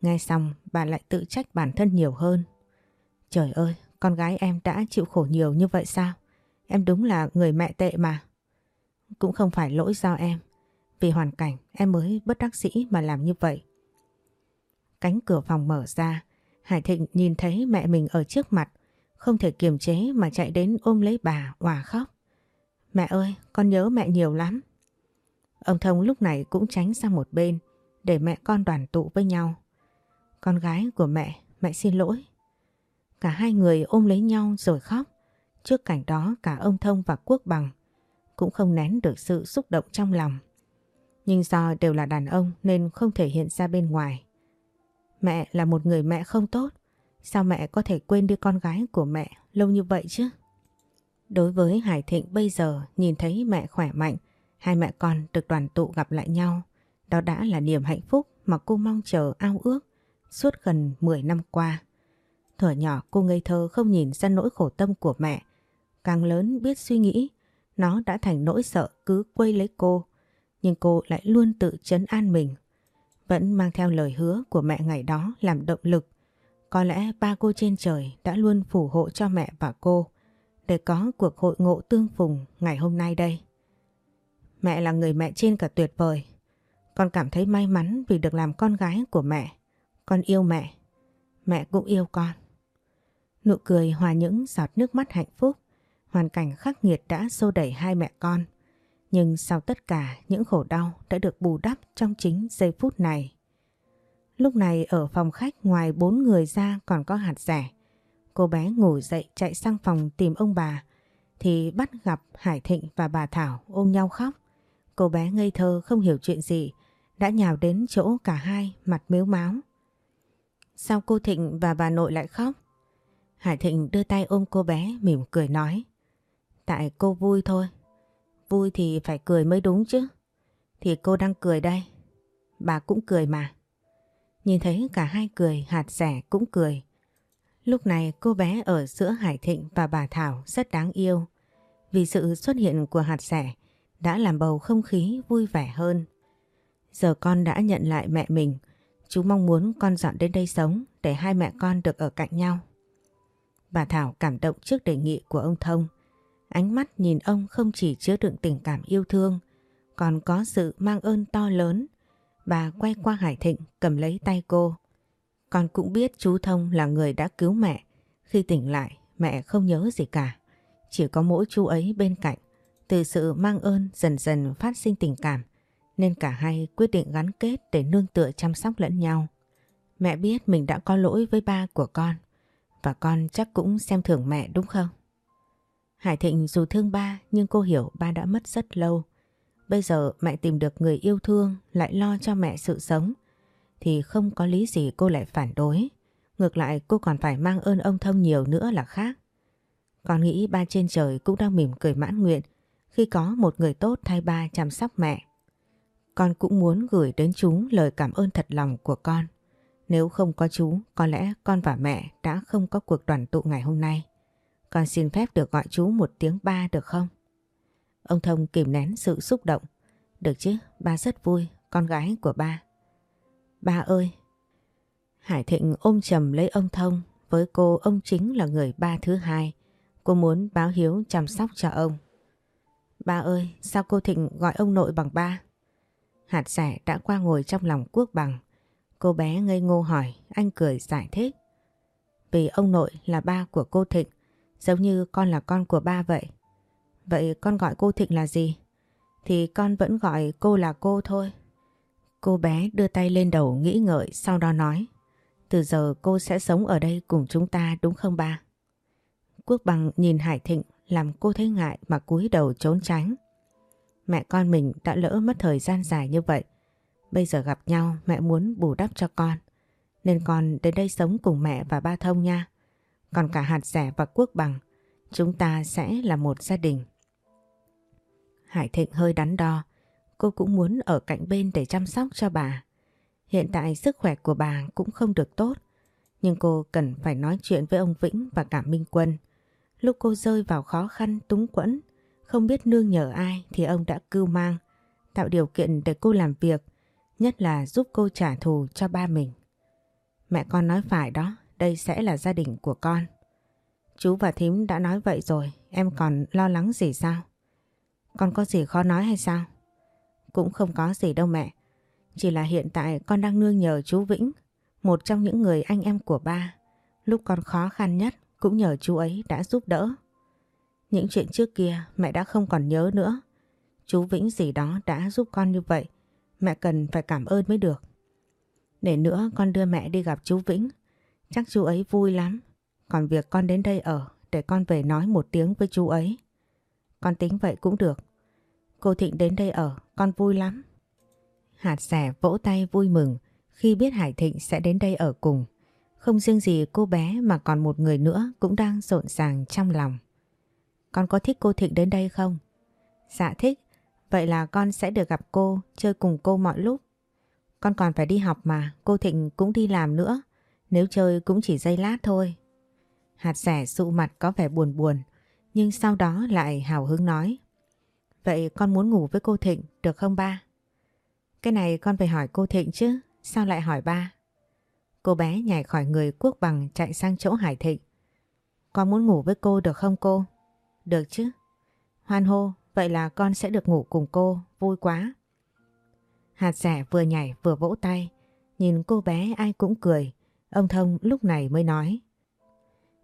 Nghe xong bà lại tự trách bản thân nhiều hơn. Trời ơi, con gái em đã chịu khổ nhiều như vậy sao? Em đúng là người mẹ tệ mà. Cũng không phải lỗi do em. Vì hoàn cảnh em mới bất đắc sĩ mà làm như vậy. Cánh cửa phòng mở ra, Hải Thịnh nhìn thấy mẹ mình ở trước mặt, không thể kiềm chế mà chạy đến ôm lấy bà hòa khóc. Mẹ ơi, con nhớ mẹ nhiều lắm. Ông Thông lúc này cũng tránh sang một bên để mẹ con đoàn tụ với nhau. Con gái của mẹ, mẹ xin lỗi. Cả hai người ôm lấy nhau rồi khóc. Trước cảnh đó cả ông Thông và Quốc Bằng cũng không nén được sự xúc động trong lòng. Nhưng do đều là đàn ông nên không thể hiện ra bên ngoài. Mẹ là một người mẹ không tốt. Sao mẹ có thể quên đi con gái của mẹ lâu như vậy chứ? Đối với Hải Thịnh bây giờ nhìn thấy mẹ khỏe mạnh, hai mẹ con được đoàn tụ gặp lại nhau. Đó đã là niềm hạnh phúc mà cô mong chờ ao ước suốt gần 10 năm qua. Thở nhỏ cô ngây thơ không nhìn ra nỗi khổ tâm của mẹ. Càng lớn biết suy nghĩ, nó đã thành nỗi sợ cứ quay lấy cô. Nhưng cô lại luôn tự chấn an mình. Vẫn mang theo lời hứa của mẹ ngày đó làm động lực. Có lẽ ba cô trên trời đã luôn phù hộ cho mẹ và cô để có cuộc hội ngộ tương phùng ngày hôm nay đây. Mẹ là người mẹ trên cả tuyệt vời. Con cảm thấy may mắn vì được làm con gái của mẹ. Con yêu mẹ. Mẹ cũng yêu con. Nụ cười hòa những giọt nước mắt hạnh phúc. Hoàn cảnh khắc nghiệt đã xô đẩy hai mẹ con. Nhưng sau tất cả những khổ đau đã được bù đắp trong chính giây phút này. Lúc này ở phòng khách ngoài bốn người ra còn có hạt rẻ. Cô bé ngủ dậy chạy sang phòng tìm ông bà, thì bắt gặp Hải Thịnh và bà Thảo ôm nhau khóc. Cô bé ngây thơ không hiểu chuyện gì, đã nhào đến chỗ cả hai mặt mếu máu. Sao cô Thịnh và bà nội lại khóc? Hải Thịnh đưa tay ôm cô bé, mỉm cười nói. Tại cô vui thôi. Vui thì phải cười mới đúng chứ. Thì cô đang cười đây. Bà cũng cười mà. Nhìn thấy cả hai cười, hạt rẻ cũng cười. Lúc này cô bé ở giữa Hải Thịnh và bà Thảo rất đáng yêu. Vì sự xuất hiện của hạt rẻ đã làm bầu không khí vui vẻ hơn. Giờ con đã nhận lại mẹ mình. Chú mong muốn con dọn đến đây sống để hai mẹ con được ở cạnh nhau. Bà Thảo cảm động trước đề nghị của ông Thông. Ánh mắt nhìn ông không chỉ chứa đựng tình cảm yêu thương, còn có sự mang ơn to lớn. Bà quay qua Hải Thịnh cầm lấy tay cô. Con cũng biết chú Thông là người đã cứu mẹ. Khi tỉnh lại, mẹ không nhớ gì cả. Chỉ có mỗi chú ấy bên cạnh. Từ sự mang ơn dần dần phát sinh tình cảm. Nên cả hai quyết định gắn kết để nương tựa chăm sóc lẫn nhau. Mẹ biết mình đã có lỗi với ba của con. Và con chắc cũng xem thường mẹ đúng không? Hải Thịnh dù thương ba nhưng cô hiểu ba đã mất rất lâu. Bây giờ mẹ tìm được người yêu thương lại lo cho mẹ sự sống thì không có lý gì cô lại phản đối. Ngược lại cô còn phải mang ơn ông Thông nhiều nữa là khác. Con nghĩ ba trên trời cũng đang mỉm cười mãn nguyện khi có một người tốt thay ba chăm sóc mẹ. Con cũng muốn gửi đến chúng lời cảm ơn thật lòng của con. Nếu không có chú, có lẽ con và mẹ đã không có cuộc đoàn tụ ngày hôm nay. Con xin phép được gọi chú một tiếng ba được không? Ông Thông kìm nén sự xúc động. Được chứ, ba rất vui, con gái của ba. Ba ơi! Hải Thịnh ôm chầm lấy ông Thông, với cô ông chính là người ba thứ hai. Cô muốn báo hiếu chăm sóc cho ông. Ba ơi, sao cô Thịnh gọi ông nội bằng ba? Hạt rẻ đã qua ngồi trong lòng quốc bằng. Cô bé ngây ngô hỏi, anh cười giải thích. Vì ông nội là ba của cô Thịnh, giống như con là con của ba vậy. Vậy con gọi cô Thịnh là gì? Thì con vẫn gọi cô là cô thôi. Cô bé đưa tay lên đầu nghĩ ngợi sau đó nói. Từ giờ cô sẽ sống ở đây cùng chúng ta đúng không ba? Quốc bằng nhìn Hải Thịnh làm cô thấy ngại mà cúi đầu trốn tránh. Mẹ con mình đã lỡ mất thời gian dài như vậy. Bây giờ gặp nhau mẹ muốn bù đắp cho con. Nên con đến đây sống cùng mẹ và ba thông nha. Còn cả hạt rẻ và quốc bằng, chúng ta sẽ là một gia đình. Hải Thịnh hơi đắn đo. Cô cũng muốn ở cạnh bên để chăm sóc cho bà. Hiện tại sức khỏe của bà cũng không được tốt. Nhưng cô cần phải nói chuyện với ông Vĩnh và cả Minh Quân. Lúc cô rơi vào khó khăn túng quẫn, không biết nương nhờ ai thì ông đã cưu mang, tạo điều kiện để cô làm việc, nhất là giúp cô trả thù cho ba mình. Mẹ con nói phải đó, đây sẽ là gia đình của con. Chú và thím đã nói vậy rồi, em còn lo lắng gì sao? Con có gì khó nói hay sao? Cũng không có gì đâu mẹ. Chỉ là hiện tại con đang nương nhờ chú Vĩnh, một trong những người anh em của ba. Lúc con khó khăn nhất cũng nhờ chú ấy đã giúp đỡ. Những chuyện trước kia mẹ đã không còn nhớ nữa. Chú Vĩnh gì đó đã giúp con như vậy. Mẹ cần phải cảm ơn mới được. Để nữa con đưa mẹ đi gặp chú Vĩnh. Chắc chú ấy vui lắm. Còn việc con đến đây ở để con về nói một tiếng với chú ấy. Con tính vậy cũng được. Cô Thịnh đến đây ở, con vui lắm. Hạt rẻ vỗ tay vui mừng khi biết Hải Thịnh sẽ đến đây ở cùng. Không riêng gì cô bé mà còn một người nữa cũng đang rộn ràng trong lòng. Con có thích cô Thịnh đến đây không? Dạ thích, vậy là con sẽ được gặp cô, chơi cùng cô mọi lúc. Con còn phải đi học mà, cô Thịnh cũng đi làm nữa. Nếu chơi cũng chỉ giây lát thôi. Hạt rẻ sụ mặt có vẻ buồn buồn, nhưng sau đó lại hào hứng nói. Vậy con muốn ngủ với cô Thịnh được không ba? Cái này con phải hỏi cô Thịnh chứ, sao lại hỏi ba? Cô bé nhảy khỏi người quốc bằng chạy sang chỗ Hải Thịnh. Con muốn ngủ với cô được không cô? Được chứ. Hoan hô, vậy là con sẽ được ngủ cùng cô, vui quá. Hạt rẻ vừa nhảy vừa vỗ tay, nhìn cô bé ai cũng cười. Ông Thông lúc này mới nói.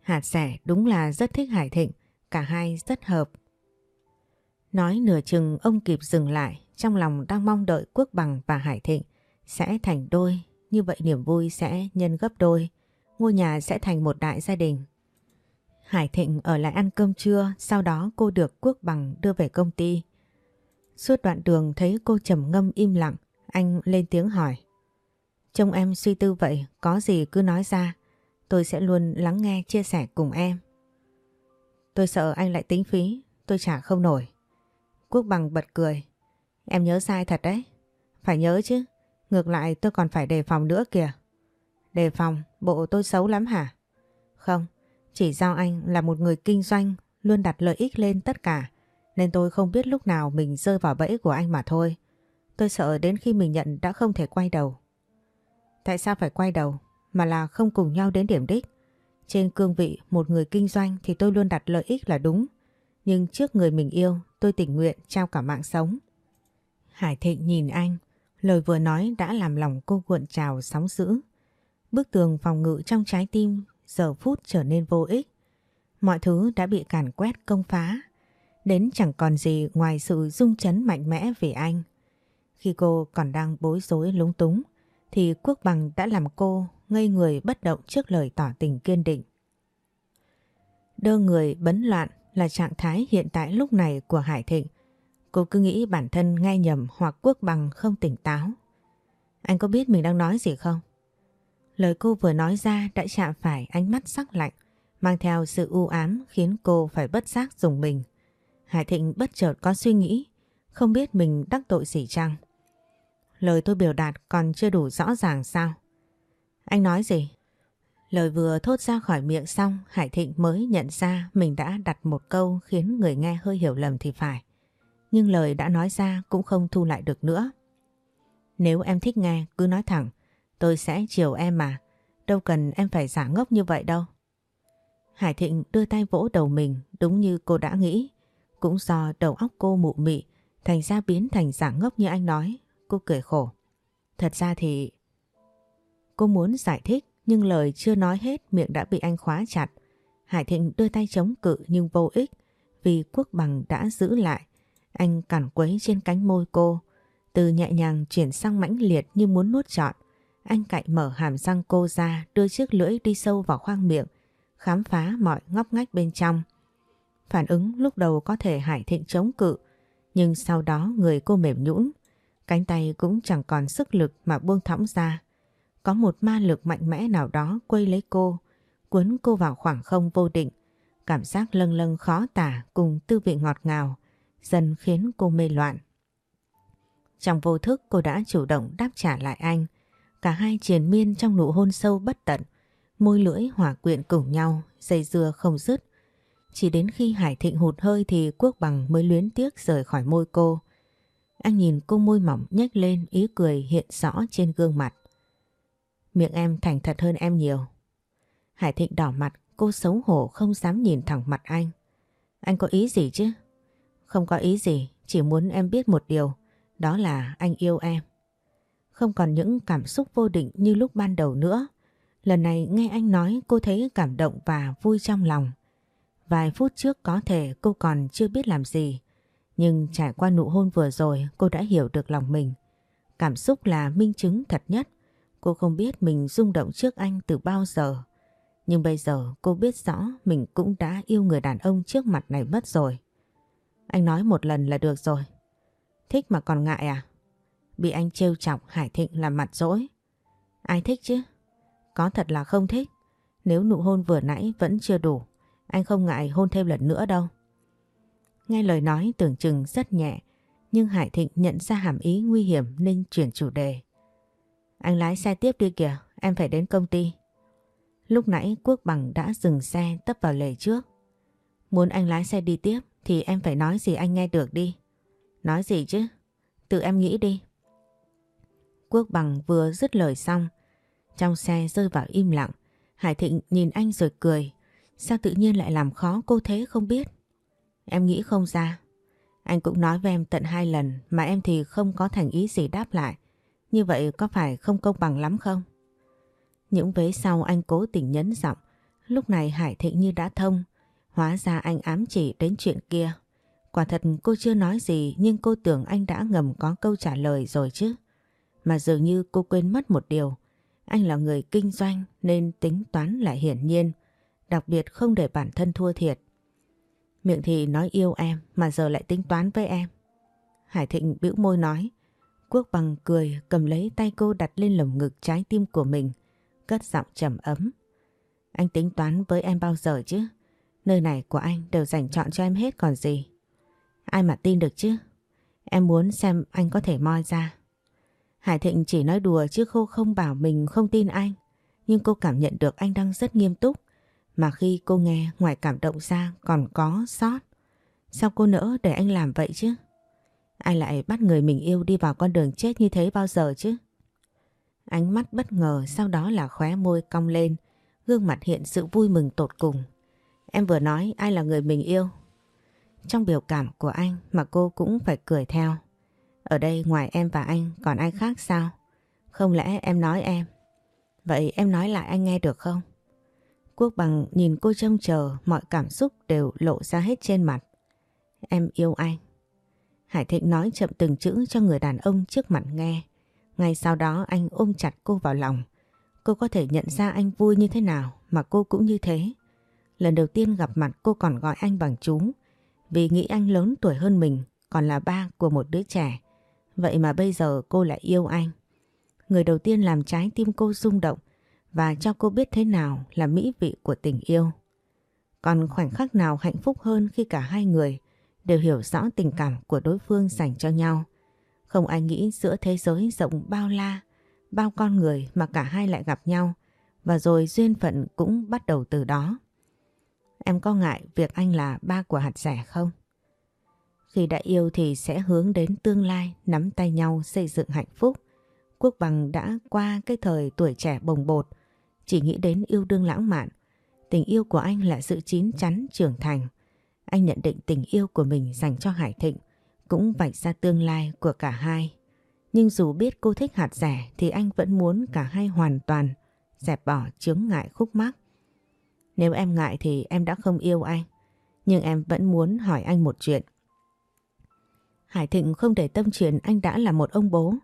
Hạt rẻ đúng là rất thích Hải Thịnh, cả hai rất hợp. Nói nửa chừng ông kịp dừng lại, trong lòng đang mong đợi Quốc Bằng và Hải Thịnh sẽ thành đôi, như vậy niềm vui sẽ nhân gấp đôi, ngôi nhà sẽ thành một đại gia đình. Hải Thịnh ở lại ăn cơm trưa, sau đó cô được Quốc Bằng đưa về công ty. Suốt đoạn đường thấy cô trầm ngâm im lặng, anh lên tiếng hỏi. Trông em suy tư vậy, có gì cứ nói ra, tôi sẽ luôn lắng nghe chia sẻ cùng em. Tôi sợ anh lại tính phí, tôi trả không nổi. Quốc Bằng bật cười. Em nhớ sai thật đấy. Phải nhớ chứ, ngược lại tôi còn phải đề phòng nữa kìa. Đề phòng, bộ tôi xấu lắm hả? Không, chỉ do anh là một người kinh doanh luôn đặt lợi ích lên tất cả nên tôi không biết lúc nào mình rơi vào bẫy của anh mà thôi. Tôi sợ đến khi mình nhận đã không thể quay đầu. Tại sao phải quay đầu mà là không cùng nhau đến điểm đích? Trên cương vị một người kinh doanh thì tôi luôn đặt lợi ích là đúng. Nhưng trước người mình yêu tôi tình nguyện trao cả mạng sống. Hải Thịnh nhìn anh, lời vừa nói đã làm lòng cô cuộn trào sóng dữ. Bức tường phòng ngự trong trái tim giờ phút trở nên vô ích. Mọi thứ đã bị càn quét công phá, đến chẳng còn gì ngoài sự rung chấn mạnh mẽ về anh. Khi cô còn đang bối rối lúng túng, thì Quốc Bằng đã làm cô ngây người bất động trước lời tỏ tình kiên định. Đơ người bấn loạn là trạng thái hiện tại lúc này của Hải Thịnh. Cô cứ nghĩ bản thân nghe nhầm hoặc Quốc Bằng không tỉnh táo. Anh có biết mình đang nói gì không? Lời cô vừa nói ra đã chạm phải ánh mắt sắc lạnh, mang theo sự u ám khiến cô phải bất giác dùng mình. Hải Thịnh bất chợt có suy nghĩ, không biết mình đắc tội gì chăng. Lời tôi biểu đạt còn chưa đủ rõ ràng sao? Anh nói gì? Lời vừa thốt ra khỏi miệng xong, Hải Thịnh mới nhận ra mình đã đặt một câu khiến người nghe hơi hiểu lầm thì phải. Nhưng lời đã nói ra cũng không thu lại được nữa. Nếu em thích nghe, cứ nói thẳng. Tôi sẽ chiều em mà. Đâu cần em phải giả ngốc như vậy đâu. Hải Thịnh đưa tay vỗ đầu mình đúng như cô đã nghĩ. Cũng do đầu óc cô mụ mị thành ra biến thành giả ngốc như anh nói. Cô cười khổ. Thật ra thì... Cô muốn giải thích nhưng lời chưa nói hết miệng đã bị anh khóa chặt. Hải Thịnh đưa tay chống cự nhưng vô ích vì quốc bằng đã giữ lại. Anh cản quấy trên cánh môi cô, từ nhẹ nhàng chuyển sang mãnh liệt như muốn nuốt trọn. Anh cạnh mở hàm răng cô ra đưa chiếc lưỡi đi sâu vào khoang miệng, khám phá mọi ngóc ngách bên trong. Phản ứng lúc đầu có thể Hải Thịnh chống cự, nhưng sau đó người cô mềm nhũn, cánh tay cũng chẳng còn sức lực mà buông thõng ra. Có một ma lực mạnh mẽ nào đó quây lấy cô, cuốn cô vào khoảng không vô định. Cảm giác lâng lâng khó tả cùng tư vị ngọt ngào, dần khiến cô mê loạn. Trong vô thức cô đã chủ động đáp trả lại anh. Cả hai triền miên trong nụ hôn sâu bất tận, môi lưỡi hỏa quyện cùng nhau, dây dưa không dứt. Chỉ đến khi Hải Thịnh hụt hơi thì Quốc Bằng mới luyến tiếc rời khỏi môi cô. Anh nhìn cô môi mỏng nhếch lên ý cười hiện rõ trên gương mặt. Miệng em thành thật hơn em nhiều. Hải Thịnh đỏ mặt, cô xấu hổ không dám nhìn thẳng mặt anh. Anh có ý gì chứ? Không có ý gì, chỉ muốn em biết một điều, đó là anh yêu em. Không còn những cảm xúc vô định như lúc ban đầu nữa. Lần này nghe anh nói cô thấy cảm động và vui trong lòng. Vài phút trước có thể cô còn chưa biết làm gì. Nhưng trải qua nụ hôn vừa rồi cô đã hiểu được lòng mình. Cảm xúc là minh chứng thật nhất Cô không biết mình rung động trước anh từ bao giờ. Nhưng bây giờ cô biết rõ mình cũng đã yêu người đàn ông trước mặt này mất rồi. Anh nói một lần là được rồi. Thích mà còn ngại à? Bị anh trêu chọc Hải Thịnh làm mặt dỗi. Ai thích chứ? Có thật là không thích. Nếu nụ hôn vừa nãy vẫn chưa đủ, anh không ngại hôn thêm lần nữa đâu. Nghe lời nói tưởng chừng rất nhẹ, nhưng Hải Thịnh nhận ra hàm ý nguy hiểm nên chuyển chủ đề. Anh lái xe tiếp đi kìa, em phải đến công ty. Lúc nãy Quốc Bằng đã dừng xe tấp vào lề trước. Muốn anh lái xe đi tiếp thì em phải nói gì anh nghe được đi. Nói gì chứ? Tự em nghĩ đi. Quốc Bằng vừa dứt lời xong. Trong xe rơi vào im lặng. Hải Thịnh nhìn anh rồi cười. Sao tự nhiên lại làm khó cô thế không biết? Em nghĩ không ra. Anh cũng nói với em tận hai lần mà em thì không có thành ý gì đáp lại. Như vậy có phải không công bằng lắm không? Những vế sau anh cố tình nhấn giọng. Lúc này Hải Thịnh như đã thông. Hóa ra anh ám chỉ đến chuyện kia. Quả thật cô chưa nói gì, nhưng cô tưởng anh đã ngầm có câu trả lời rồi chứ. Mà dường như cô quên mất một điều. Anh là người kinh doanh nên tính toán lại hiển nhiên. Đặc biệt không để bản thân thua thiệt. Miệng thì nói yêu em, mà giờ lại tính toán với em. Hải Thịnh bĩu môi nói. Quốc bằng cười, cầm lấy tay cô đặt lên lồng ngực trái tim của mình. Cất giọng trầm ấm. Anh tính toán với em bao giờ chứ? Nơi này của anh đều dành chọn cho em hết còn gì. Ai mà tin được chứ? Em muốn xem anh có thể moi ra. Hải Thịnh chỉ nói đùa chứ cô không bảo mình không tin anh. Nhưng cô cảm nhận được anh đang rất nghiêm túc. Mà khi cô nghe, ngoài cảm động ra còn có sót. Sao cô nỡ để anh làm vậy chứ? Ai lại bắt người mình yêu đi vào con đường chết như thế bao giờ chứ? Ánh mắt bất ngờ sau đó là khóe môi cong lên. Gương mặt hiện sự vui mừng tột cùng. Em vừa nói ai là người mình yêu. Trong biểu cảm của anh mà cô cũng phải cười theo. Ở đây ngoài em và anh còn ai khác sao? Không lẽ em nói em? Vậy em nói lại anh nghe được không? Quốc bằng nhìn cô trông chờ, mọi cảm xúc đều lộ ra hết trên mặt. Em yêu anh. Hải Thịnh nói chậm từng chữ cho người đàn ông trước mặt nghe. Ngay sau đó anh ôm chặt cô vào lòng. Cô có thể nhận ra anh vui như thế nào mà cô cũng như thế. Lần đầu tiên gặp mặt cô còn gọi anh bằng chú vì nghĩ anh lớn tuổi hơn mình, còn là ba của một đứa trẻ. Vậy mà bây giờ cô lại yêu anh. Người đầu tiên làm trái tim cô rung động và cho cô biết thế nào là mỹ vị của tình yêu. Còn khoảnh khắc nào hạnh phúc hơn khi cả hai người đều hiểu rõ tình cảm của đối phương dành cho nhau. Không ai nghĩ giữa thế giới rộng bao la, bao con người mà cả hai lại gặp nhau và rồi duyên phận cũng bắt đầu từ đó. Em có ngại việc anh là ba của hạt rẻ không? Khi đã yêu thì sẽ hướng đến tương lai, nắm tay nhau xây dựng hạnh phúc. Quốc bằng đã qua cái thời tuổi trẻ bồng bột, chỉ nghĩ đến yêu đương lãng mạn. Tình yêu của anh là sự chín chắn trưởng thành. Anh nhận định tình yêu của mình dành cho Hải Thịnh cũng vạch ra tương lai của cả hai. Nhưng dù biết cô thích hạt rẻ thì anh vẫn muốn cả hai hoàn toàn dẹp bỏ chướng ngại khúc mắc. Nếu em ngại thì em đã không yêu anh. Nhưng em vẫn muốn hỏi anh một chuyện. Hải Thịnh không để tâm chuyện anh đã là một ông bố.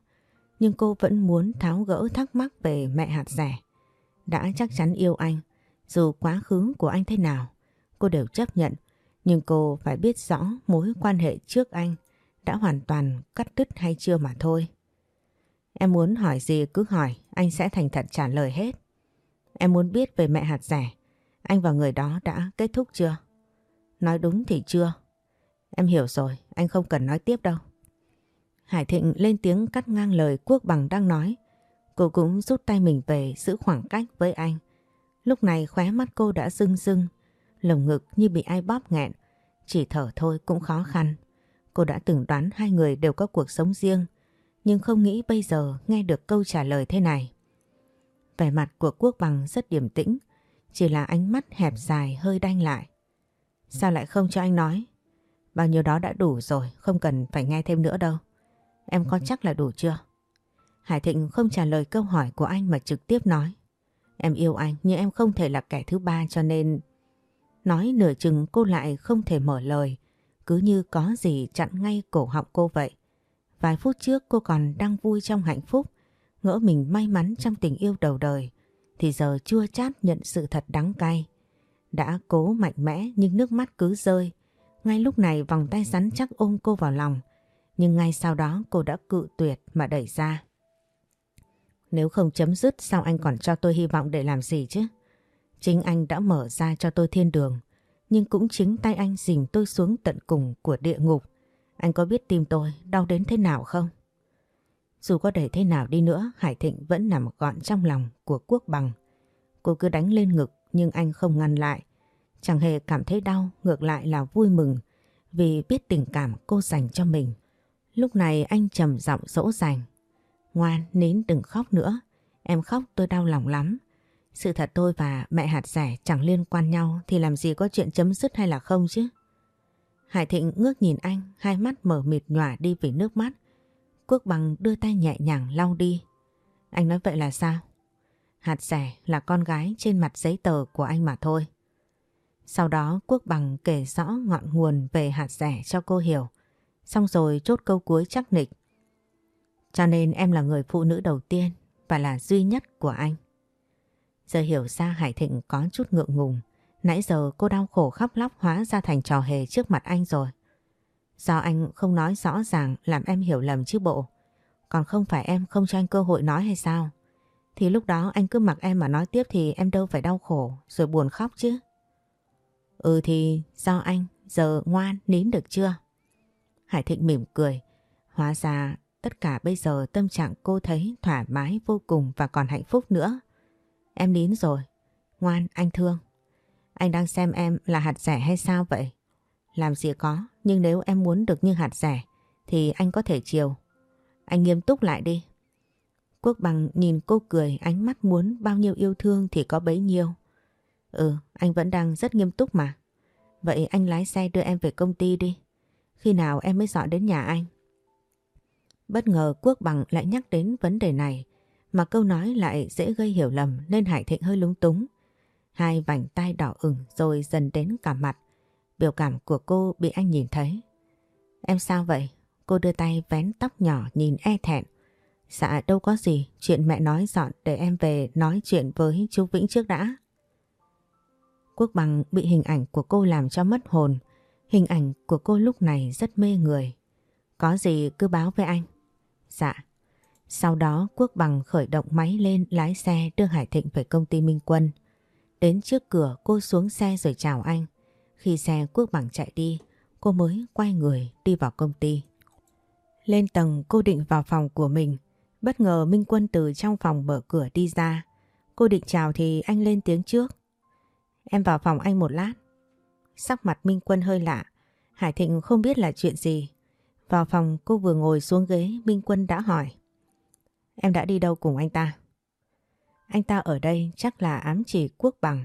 Nhưng cô vẫn muốn tháo gỡ thắc mắc về mẹ hạt rẻ. Đã chắc chắn yêu anh. Dù quá khứ của anh thế nào, cô đều chấp nhận. Nhưng cô phải biết rõ mối quan hệ trước anh đã hoàn toàn cắt đứt hay chưa mà thôi. Em muốn hỏi gì cứ hỏi, anh sẽ thành thật trả lời hết. Em muốn biết về mẹ hạt rẻ, anh và người đó đã kết thúc chưa? Nói đúng thì chưa. Em hiểu rồi, anh không cần nói tiếp đâu. Hải Thịnh lên tiếng cắt ngang lời Quốc Bằng đang nói. Cô cũng rút tay mình về giữ khoảng cách với anh. Lúc này khóe mắt cô đã rưng rưng, lồng ngực như bị ai bóp nghẹn. Chỉ thở thôi cũng khó khăn. Cô đã từng đoán hai người đều có cuộc sống riêng, nhưng không nghĩ bây giờ nghe được câu trả lời thế này. Vẻ mặt của Quốc Bằng rất điềm tĩnh, chỉ là ánh mắt hẹp dài hơi đanh lại. Sao lại không cho anh nói? Bao nhiêu đó đã đủ rồi, không cần phải nghe thêm nữa đâu. Em có chắc là đủ chưa? Hải Thịnh không trả lời câu hỏi của anh mà trực tiếp nói. Em yêu anh nhưng em không thể là kẻ thứ ba cho nên... Nói nửa chừng cô lại không thể mở lời, cứ như có gì chặn ngay cổ họng cô vậy. Vài phút trước cô còn đang vui trong hạnh phúc, ngỡ mình may mắn trong tình yêu đầu đời. thì giờ chua chát nhận sự thật đắng cay. Đã cố mạnh mẽ nhưng nước mắt cứ rơi. Ngay lúc này vòng tay rắn chắc ôm cô vào lòng. Nhưng ngay sau đó cô đã cự tuyệt mà đẩy ra. Nếu không chấm dứt sao anh còn cho tôi hy vọng để làm gì chứ? Chính anh đã mở ra cho tôi thiên đường. Nhưng cũng chính tay anh dìm tôi xuống tận cùng của địa ngục. Anh có biết tim tôi đau đến thế nào không? Dù có để thế nào đi nữa, Hải Thịnh vẫn nằm gọn trong lòng của Quốc Bằng. Cô cứ đánh lên ngực nhưng anh không ngăn lại. Chẳng hề cảm thấy đau, ngược lại là vui mừng vì biết tình cảm cô dành cho mình. Lúc này anh trầm giọng dỗ dành. Ngoan, nín đừng khóc nữa. Em khóc tôi đau lòng lắm. Sự thật tôi và mẹ hạt rẻ chẳng liên quan nhau thì làm gì có chuyện chấm dứt hay là không chứ? Hải Thịnh ngước nhìn anh, hai mắt mở mịt nhòa đi vì nước mắt. Quốc bằng đưa tay nhẹ nhàng lau đi. Anh nói vậy là sao? Hạt rẻ là con gái trên mặt giấy tờ của anh mà thôi. Sau đó Quốc bằng kể rõ ngọn nguồn về hạt rẻ cho cô hiểu. Xong rồi chốt câu cuối chắc nịch. Cho nên em là người phụ nữ đầu tiên và là duy nhất của anh. Giờ hiểu ra Hải Thịnh có chút ngượng ngùng. Nãy giờ cô đau khổ khóc lóc hóa ra thành trò hề trước mặt anh rồi. Do anh không nói rõ ràng làm em hiểu lầm chứ bộ. Còn không phải em không cho anh cơ hội nói hay sao? Thì lúc đó anh cứ mặc em mà nói tiếp thì em đâu phải đau khổ, rồi buồn khóc chứ. Ừ thì do anh, giờ ngoan, nín được chưa? Hải Thịnh mỉm cười. Hóa ra tất cả bây giờ tâm trạng cô thấy thoải mái vô cùng và còn hạnh phúc nữa. Em nín rồi. Ngoan anh thương. Anh đang xem em là hạt rẻ hay sao vậy? Làm gì có, nhưng nếu em muốn được như hạt rẻ thì anh có thể chiều. Anh nghiêm túc lại đi. Quốc bằng nhìn cô cười ánh mắt muốn bao nhiêu yêu thương thì có bấy nhiêu. Ừ, anh vẫn đang rất nghiêm túc mà. Vậy anh lái xe đưa em về công ty đi. Khi nào em mới dọn đến nhà anh? Bất ngờ Quốc bằng lại nhắc đến vấn đề này mà câu nói lại dễ gây hiểu lầm nên Hải Thịnh hơi lúng túng. Hai vành tay đỏ ửng rồi dần đến cả mặt. Biểu cảm của cô bị anh nhìn thấy. Em sao vậy? Cô đưa tay vén tóc nhỏ nhìn e thẹn. Dạ đâu có gì, chuyện mẹ nói dọn để em về nói chuyện với chú Vĩnh trước đã. Quốc bằng bị hình ảnh của cô làm cho mất hồn. Hình ảnh của cô lúc này rất mê người. Có gì cứ báo với anh. Dạ. Sau đó Quốc bằng khởi động máy lên lái xe đưa Hải Thịnh về công ty Minh Quân. Đến trước cửa cô xuống xe rồi chào anh. Khi xe Quốc bằng chạy đi, cô mới quay người đi vào công ty. Lên tầng cô định vào phòng của mình. Bất ngờ Minh Quân từ trong phòng mở cửa đi ra. Cô định chào thì anh lên tiếng trước. Em vào phòng anh một lát. Sắc mặt Minh Quân hơi lạ. Hải Thịnh không biết là chuyện gì. Vào phòng cô vừa ngồi xuống ghế Minh Quân đã hỏi. Em đã đi đâu cùng anh ta? Anh ta ở đây chắc là ám chỉ quốc bằng.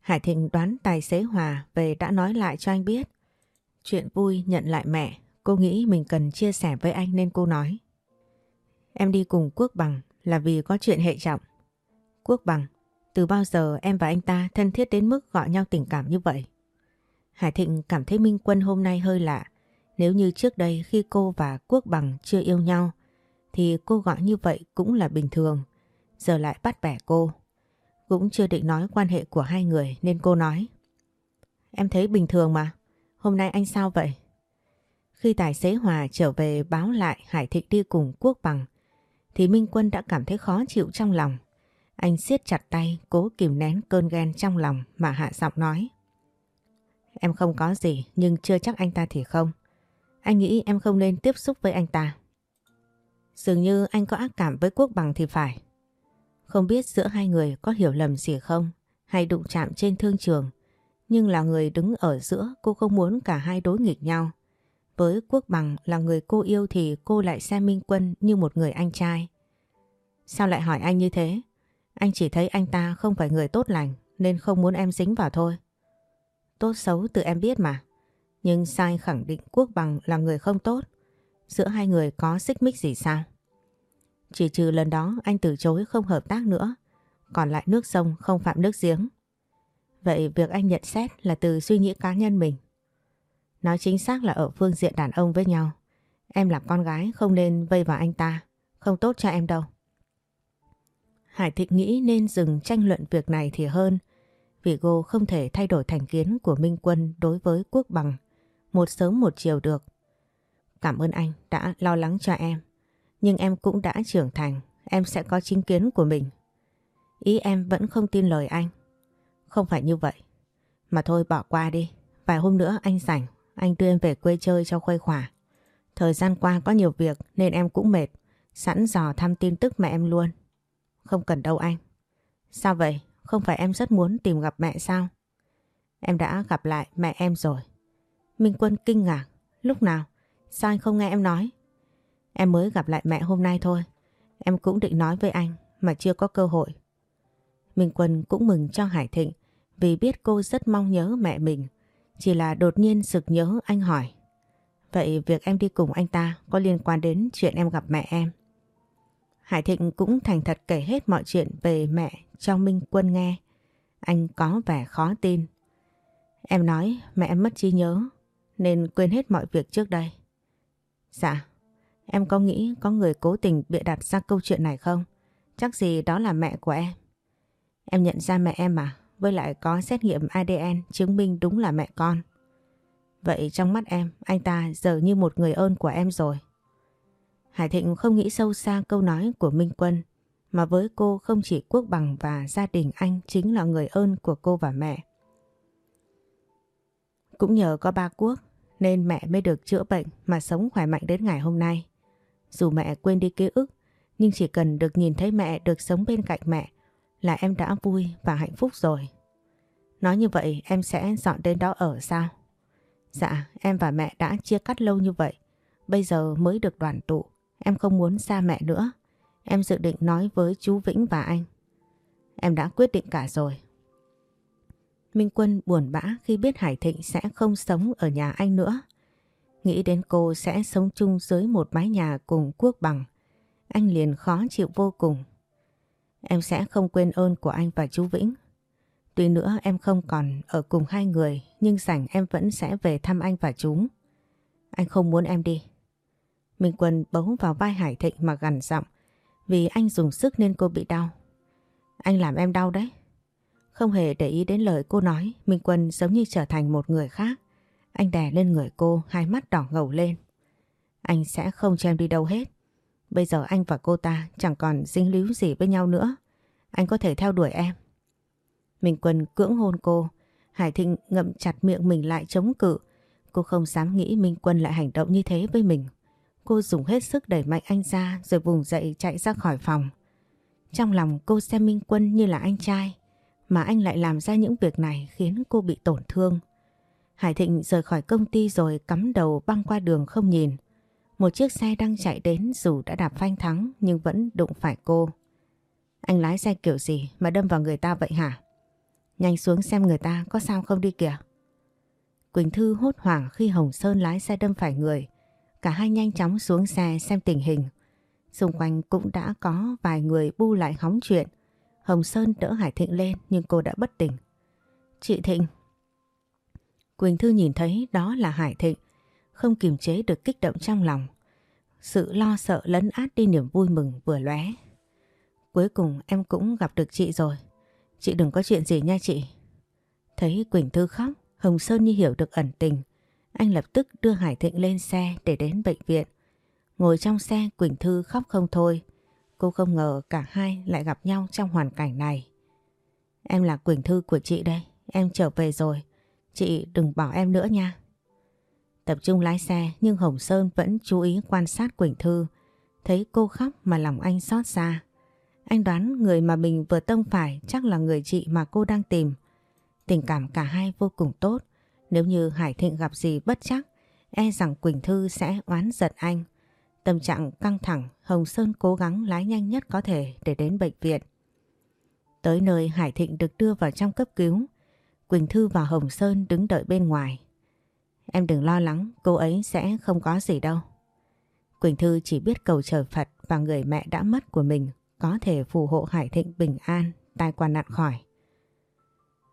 Hải Thịnh đoán tài xế Hòa về đã nói lại cho anh biết. Chuyện vui nhận lại mẹ, cô nghĩ mình cần chia sẻ với anh nên cô nói. Em đi cùng Quốc Bằng là vì có chuyện hệ trọng. Quốc Bằng, từ bao giờ em và anh ta thân thiết đến mức gọi nhau tình cảm như vậy? Hải Thịnh cảm thấy Minh Quân hôm nay hơi lạ. Nếu như trước đây khi cô và Quốc Bằng chưa yêu nhau thì cô gọi như vậy cũng là bình thường. Giờ lại bắt bẻ cô. Cũng chưa định nói quan hệ của hai người nên cô nói. Em thấy bình thường mà. Hôm nay anh sao vậy? Khi tài xế Hòa trở về báo lại Hải Thịnh đi cùng Quốc Bằng, thì Minh Quân đã cảm thấy khó chịu trong lòng. Anh siết chặt tay, cố kìm nén cơn ghen trong lòng mà hạ giọng nói. Em không có gì, nhưng chưa chắc anh ta thì không. Anh nghĩ em không nên tiếp xúc với anh ta. Dường như anh có ác cảm với Quốc Bằng thì phải. Không biết giữa hai người có hiểu lầm gì không, hay đụng chạm trên thương trường. Nhưng là người đứng ở giữa cô không muốn cả hai đối nghịch nhau. Với Quốc Bằng là người cô yêu thì cô lại xem Minh Quân như một người anh trai. Sao lại hỏi anh như thế? Anh chỉ thấy anh ta không phải người tốt lành, nên không muốn em dính vào thôi. Tốt xấu tự em biết mà. Nhưng sai khẳng định Quốc Bằng là người không tốt. Giữa hai người có xích mích gì sao? Chỉ trừ lần đó, anh từ chối không hợp tác nữa. Còn lại nước sông không phạm nước giếng. Vậy việc anh nhận xét là từ suy nghĩ cá nhân mình. Nói chính xác là ở phương diện đàn ông với nhau. Em là con gái, không nên vây vào anh ta. Không tốt cho em đâu. Hải Thịnh nghĩ nên dừng tranh luận việc này thì hơn. Vì cô không thể thay đổi thành kiến của Minh Quân đối với Quốc Bằng một sớm một chiều được. Cảm ơn anh đã lo lắng cho em. Nhưng em cũng đã trưởng thành, em sẽ có chính kiến của mình. Ý em vẫn không tin lời anh. Không phải như vậy. Mà thôi bỏ qua đi. Vài hôm nữa anh rảnh, anh đưa em về quê chơi cho khuây khỏa. Thời gian qua có nhiều việc nên em cũng mệt. Sẵn dò thăm tin tức mẹ em luôn. Không cần đâu anh. Sao vậy? Không phải em rất muốn tìm gặp mẹ sao? Em đã gặp lại mẹ em rồi. Minh Quân kinh ngạc. Lúc nào? Sao anh không nghe em nói? Em mới gặp lại mẹ hôm nay thôi. Em cũng định nói với anh mà chưa có cơ hội. Minh Quân cũng mừng cho Hải Thịnh vì biết cô rất mong nhớ mẹ mình. Chỉ là đột nhiên sực nhớ anh hỏi. Vậy việc em đi cùng anh ta có liên quan đến chuyện em gặp mẹ em? Hải Thịnh cũng thành thật kể hết mọi chuyện về mẹ cho Minh Quân nghe. Anh có vẻ khó tin. Em nói mẹ em mất trí nhớ nên quên hết mọi việc trước đây. Dạ, em có nghĩ có người cố tình bịa đặt ra câu chuyện này không? Chắc gì đó là mẹ của em. Em nhận ra mẹ em mà, với lại có xét nghiệm ADN chứng minh đúng là mẹ con. Vậy trong mắt em, anh ta giờ như một người ơn của em rồi. Hải Thịnh không nghĩ sâu xa câu nói của Minh Quân, mà với cô không chỉ Quốc Bằng và gia đình anh chính là người ơn của cô và mẹ. Cũng nhờ có ba Quốc nên mẹ mới được chữa bệnh mà sống khỏe mạnh đến ngày hôm nay. Dù mẹ quên đi ký ức, nhưng chỉ cần được nhìn thấy mẹ được sống bên cạnh mẹ là em đã vui và hạnh phúc rồi. Nói như vậy em sẽ dọn đến đó ở sao? Dạ, em và mẹ đã chia cắt lâu như vậy. Bây giờ mới được đoàn tụ. Em không muốn xa mẹ nữa. Em dự định nói với chú Vĩnh và anh. Em đã quyết định cả rồi. Minh Quân buồn bã khi biết Hải Thịnh sẽ không sống ở nhà anh nữa. Nghĩ đến cô sẽ sống chung dưới một mái nhà cùng Quốc Bằng. Anh liền khó chịu vô cùng. Em sẽ không quên ơn của anh và chú Vĩnh. Tuy nữa em không còn ở cùng hai người, nhưng rảnh em vẫn sẽ về thăm anh và chú. Anh không muốn em đi. Minh Quân bấu vào vai Hải Thịnh mà gằn giọng, vì anh dùng sức nên cô bị đau. Anh làm em đau đấy. Không hề để ý đến lời cô nói, Minh Quân giống như trở thành một người khác. Anh đè lên người cô, hai mắt đỏ ngầu lên. Anh sẽ không cho em đi đâu hết. Bây giờ anh và cô ta chẳng còn dính líu gì với nhau nữa. Anh có thể theo đuổi em. Minh Quân cưỡng hôn cô. Hải Thịnh ngậm chặt miệng mình lại chống cự. Cô không dám nghĩ Minh Quân lại hành động như thế với mình. Cô dùng hết sức đẩy mạnh anh ra rồi vùng dậy chạy ra khỏi phòng. Trong lòng cô xem Minh Quân như là anh trai mà anh lại làm ra những việc này khiến cô bị tổn thương. Hải Thịnh rời khỏi công ty rồi cắm đầu băng qua đường không nhìn. Một chiếc xe đang chạy đến dù đã đạp phanh thắng nhưng vẫn đụng phải cô. Anh lái xe kiểu gì mà đâm vào người ta vậy hả? Nhanh xuống xem người ta có sao không đi kìa. Quỳnh Thư hốt hoảng khi Hồng Sơn lái xe đâm phải người. Cả hai nhanh chóng xuống xe xem tình hình. Xung quanh cũng đã có vài người bu lại hóng chuyện. Hồng Sơn đỡ Hải Thịnh lên nhưng cô đã bất tỉnh. Chị Thịnh. Quỳnh Thư nhìn thấy đó là Hải Thịnh. Không kiềm chế được kích động trong lòng. Sự lo sợ lấn át đi niềm vui mừng vừa lóe. Cuối cùng em cũng gặp được chị rồi. Chị đừng có chuyện gì nha chị. Thấy Quỳnh Thư khóc, Hồng Sơn như hiểu được ẩn tình. Anh lập tức đưa Hải Thịnh lên xe để đến bệnh viện. Ngồi trong xe Quỳnh Thư khóc không thôi. Cô không ngờ cả hai lại gặp nhau trong hoàn cảnh này. Em là Quỳnh Thư của chị đây. Em trở về rồi. Chị đừng bỏ em nữa nha. Tập trung lái xe nhưng Hồng Sơn vẫn chú ý quan sát Quỳnh Thư. Thấy cô khóc mà lòng anh xót xa. Anh đoán người mà mình vừa tông phải chắc là người chị mà cô đang tìm. Tình cảm cả hai vô cùng tốt. Nếu như Hải Thịnh gặp gì bất chắc, e rằng Quỳnh Thư sẽ oán giận anh. Tâm trạng căng thẳng, Hồng Sơn cố gắng lái nhanh nhất có thể để đến bệnh viện. Tới nơi Hải Thịnh được đưa vào trong cấp cứu. Quỳnh Thư và Hồng Sơn đứng đợi bên ngoài. Em đừng lo lắng, cô ấy sẽ không có gì đâu. Quỳnh Thư chỉ biết cầu trời Phật và người mẹ đã mất của mình có thể phù hộ Hải Thịnh bình an, tai qua nạn khỏi.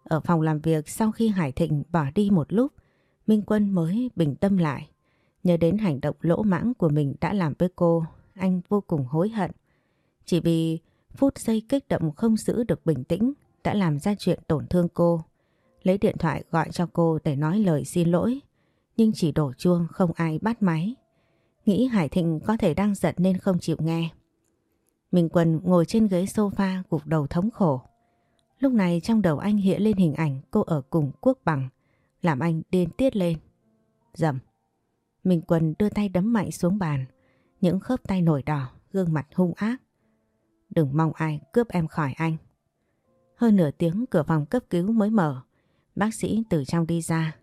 Ở phòng làm việc sau khi Hải Thịnh bỏ đi một lúc, Minh Quân mới bình tâm lại. Nhớ đến hành động lỗ mãng của mình đã làm với cô, anh vô cùng hối hận. Chỉ vì Phút giây kích động không giữ được bình tĩnh đã làm ra chuyện tổn thương cô. Lấy điện thoại gọi cho cô để nói lời xin lỗi, nhưng chỉ đổ chuông không ai bắt máy. Nghĩ Hải Thịnh có thể đang giận nên không chịu nghe. Minh Quân ngồi trên ghế sofa gục đầu thống khổ. Lúc này trong đầu anh hiện lên hình ảnh cô ở cùng Quốc Bằng, làm anh điên tiết lên. Dầm. Minh Quân đưa tay đấm mạnh xuống bàn, những khớp tay nổi đỏ, gương mặt hung ác. Đừng mong ai cướp em khỏi anh. Hơn nửa tiếng cửa phòng cấp cứu mới mở. Bác sĩ từ trong đi ra.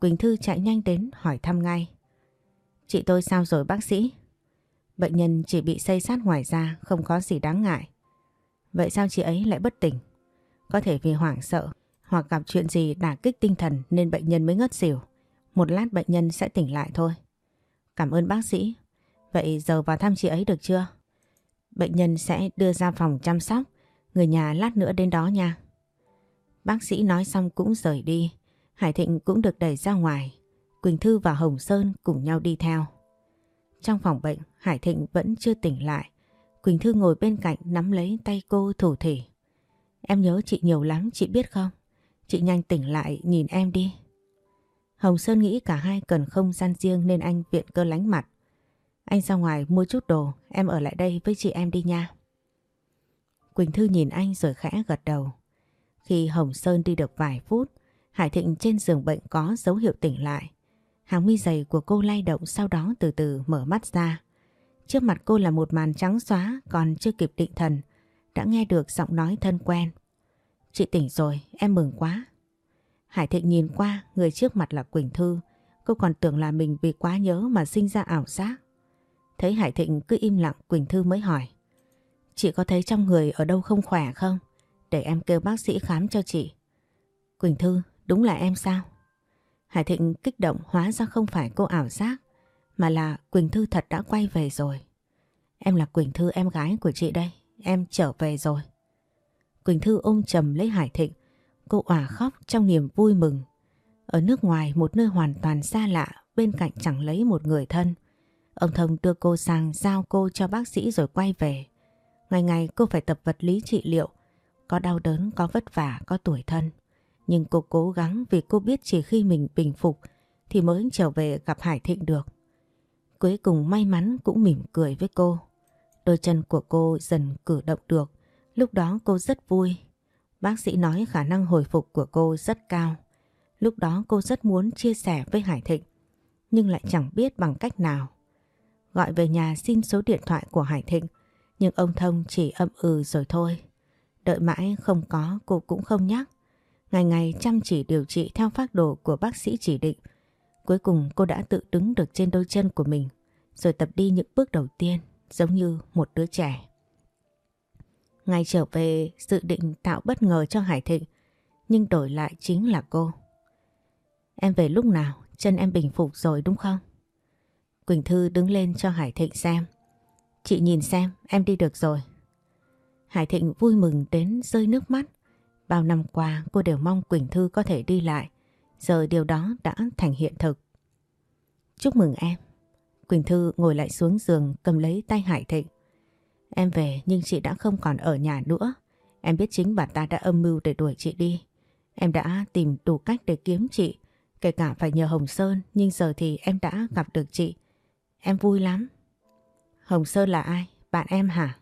Quỳnh Thư chạy nhanh đến hỏi thăm ngay. Chị tôi sao rồi bác sĩ? Bệnh nhân chỉ bị xây sát ngoài da không có gì đáng ngại. Vậy sao chị ấy lại bất tỉnh? Có thể vì hoảng sợ hoặc gặp chuyện gì đả kích tinh thần nên bệnh nhân mới ngất xỉu. Một lát bệnh nhân sẽ tỉnh lại thôi. Cảm ơn bác sĩ. Vậy giờ vào thăm chị ấy được chưa? Bệnh nhân sẽ đưa ra phòng chăm sóc. Người nhà lát nữa đến đó nha. Bác sĩ nói xong cũng rời đi. Hải Thịnh cũng được đẩy ra ngoài. Quỳnh Thư và Hồng Sơn cùng nhau đi theo. Trong phòng bệnh, Hải Thịnh vẫn chưa tỉnh lại. Quỳnh Thư ngồi bên cạnh nắm lấy tay cô thủ thỉ. Em nhớ chị nhiều lắm, chị biết không? Chị nhanh tỉnh lại nhìn em đi. Hồng Sơn nghĩ cả hai cần không gian riêng nên anh viện cơ lánh mặt. Anh ra ngoài mua chút đồ, em ở lại đây với chị em đi nha. Quỳnh Thư nhìn anh rồi khẽ gật đầu. Khi Hồng Sơn đi được vài phút, Hải Thịnh trên giường bệnh có dấu hiệu tỉnh lại. Hàng mi dày của cô lay động sau đó từ từ mở mắt ra. Trước mặt cô là một màn trắng xóa còn chưa kịp định thần, đã nghe được giọng nói thân quen. Chị tỉnh rồi, em mừng quá. Hải Thịnh nhìn qua, người trước mặt là Quỳnh Thư. Cô còn tưởng là mình vì quá nhớ mà sinh ra ảo giác. Thấy Hải Thịnh cứ im lặng Quỳnh Thư mới hỏi. Chị có thấy trong người ở đâu không khỏe không? Để em kêu bác sĩ khám cho chị. Quỳnh Thư, đúng là em sao? Hải Thịnh kích động hóa ra không phải cô ảo giác, mà là Quỳnh Thư thật đã quay về rồi. Em là Quỳnh Thư em gái của chị đây, em trở về rồi. Quỳnh Thư ôm chầm lấy Hải Thịnh, cô òa khóc trong niềm vui mừng. Ở nước ngoài một nơi hoàn toàn xa lạ, bên cạnh chẳng lấy một người thân. Ông Thông đưa cô sang giao cô cho bác sĩ rồi quay về. Ngày ngày cô phải tập vật lý trị liệu, có đau đớn, có vất vả, có tuổi thân. Nhưng cô cố gắng vì cô biết chỉ khi mình bình phục thì mới trở về gặp Hải Thịnh được. Cuối cùng may mắn cũng mỉm cười với cô. Đôi chân của cô dần cử động được. Lúc đó cô rất vui. Bác sĩ nói khả năng hồi phục của cô rất cao. Lúc đó cô rất muốn chia sẻ với Hải Thịnh. Nhưng lại chẳng biết bằng cách nào. Gọi về nhà xin số điện thoại của Hải Thịnh. Nhưng ông Thông chỉ âm ừ rồi thôi. Đợi mãi không có, cô cũng không nhắc. Ngày ngày chăm chỉ điều trị theo phác đồ của bác sĩ chỉ định. Cuối cùng cô đã tự đứng được trên đôi chân của mình, rồi tập đi những bước đầu tiên, giống như một đứa trẻ. Ngày trở về dự định tạo bất ngờ cho Hải Thịnh nhưng đổi lại chính là cô. Em về lúc nào? Chân em bình phục rồi đúng không? Quỳnh Thư đứng lên cho Hải Thịnh xem. Chị nhìn xem, em đi được rồi. Hải Thịnh vui mừng đến rơi nước mắt. Bao năm qua cô đều mong Quỳnh Thư có thể đi lại. Giờ điều đó đã thành hiện thực. Chúc mừng em. Quỳnh Thư ngồi lại xuống giường cầm lấy tay Hải Thịnh. Em về nhưng chị đã không còn ở nhà nữa. Em biết chính bà ta đã âm mưu để đuổi chị đi. Em đã tìm đủ cách để kiếm chị. Kể cả phải nhờ Hồng Sơn nhưng giờ thì em đã gặp được chị. Em vui lắm. Hồng Sơn là ai? Bạn em hả?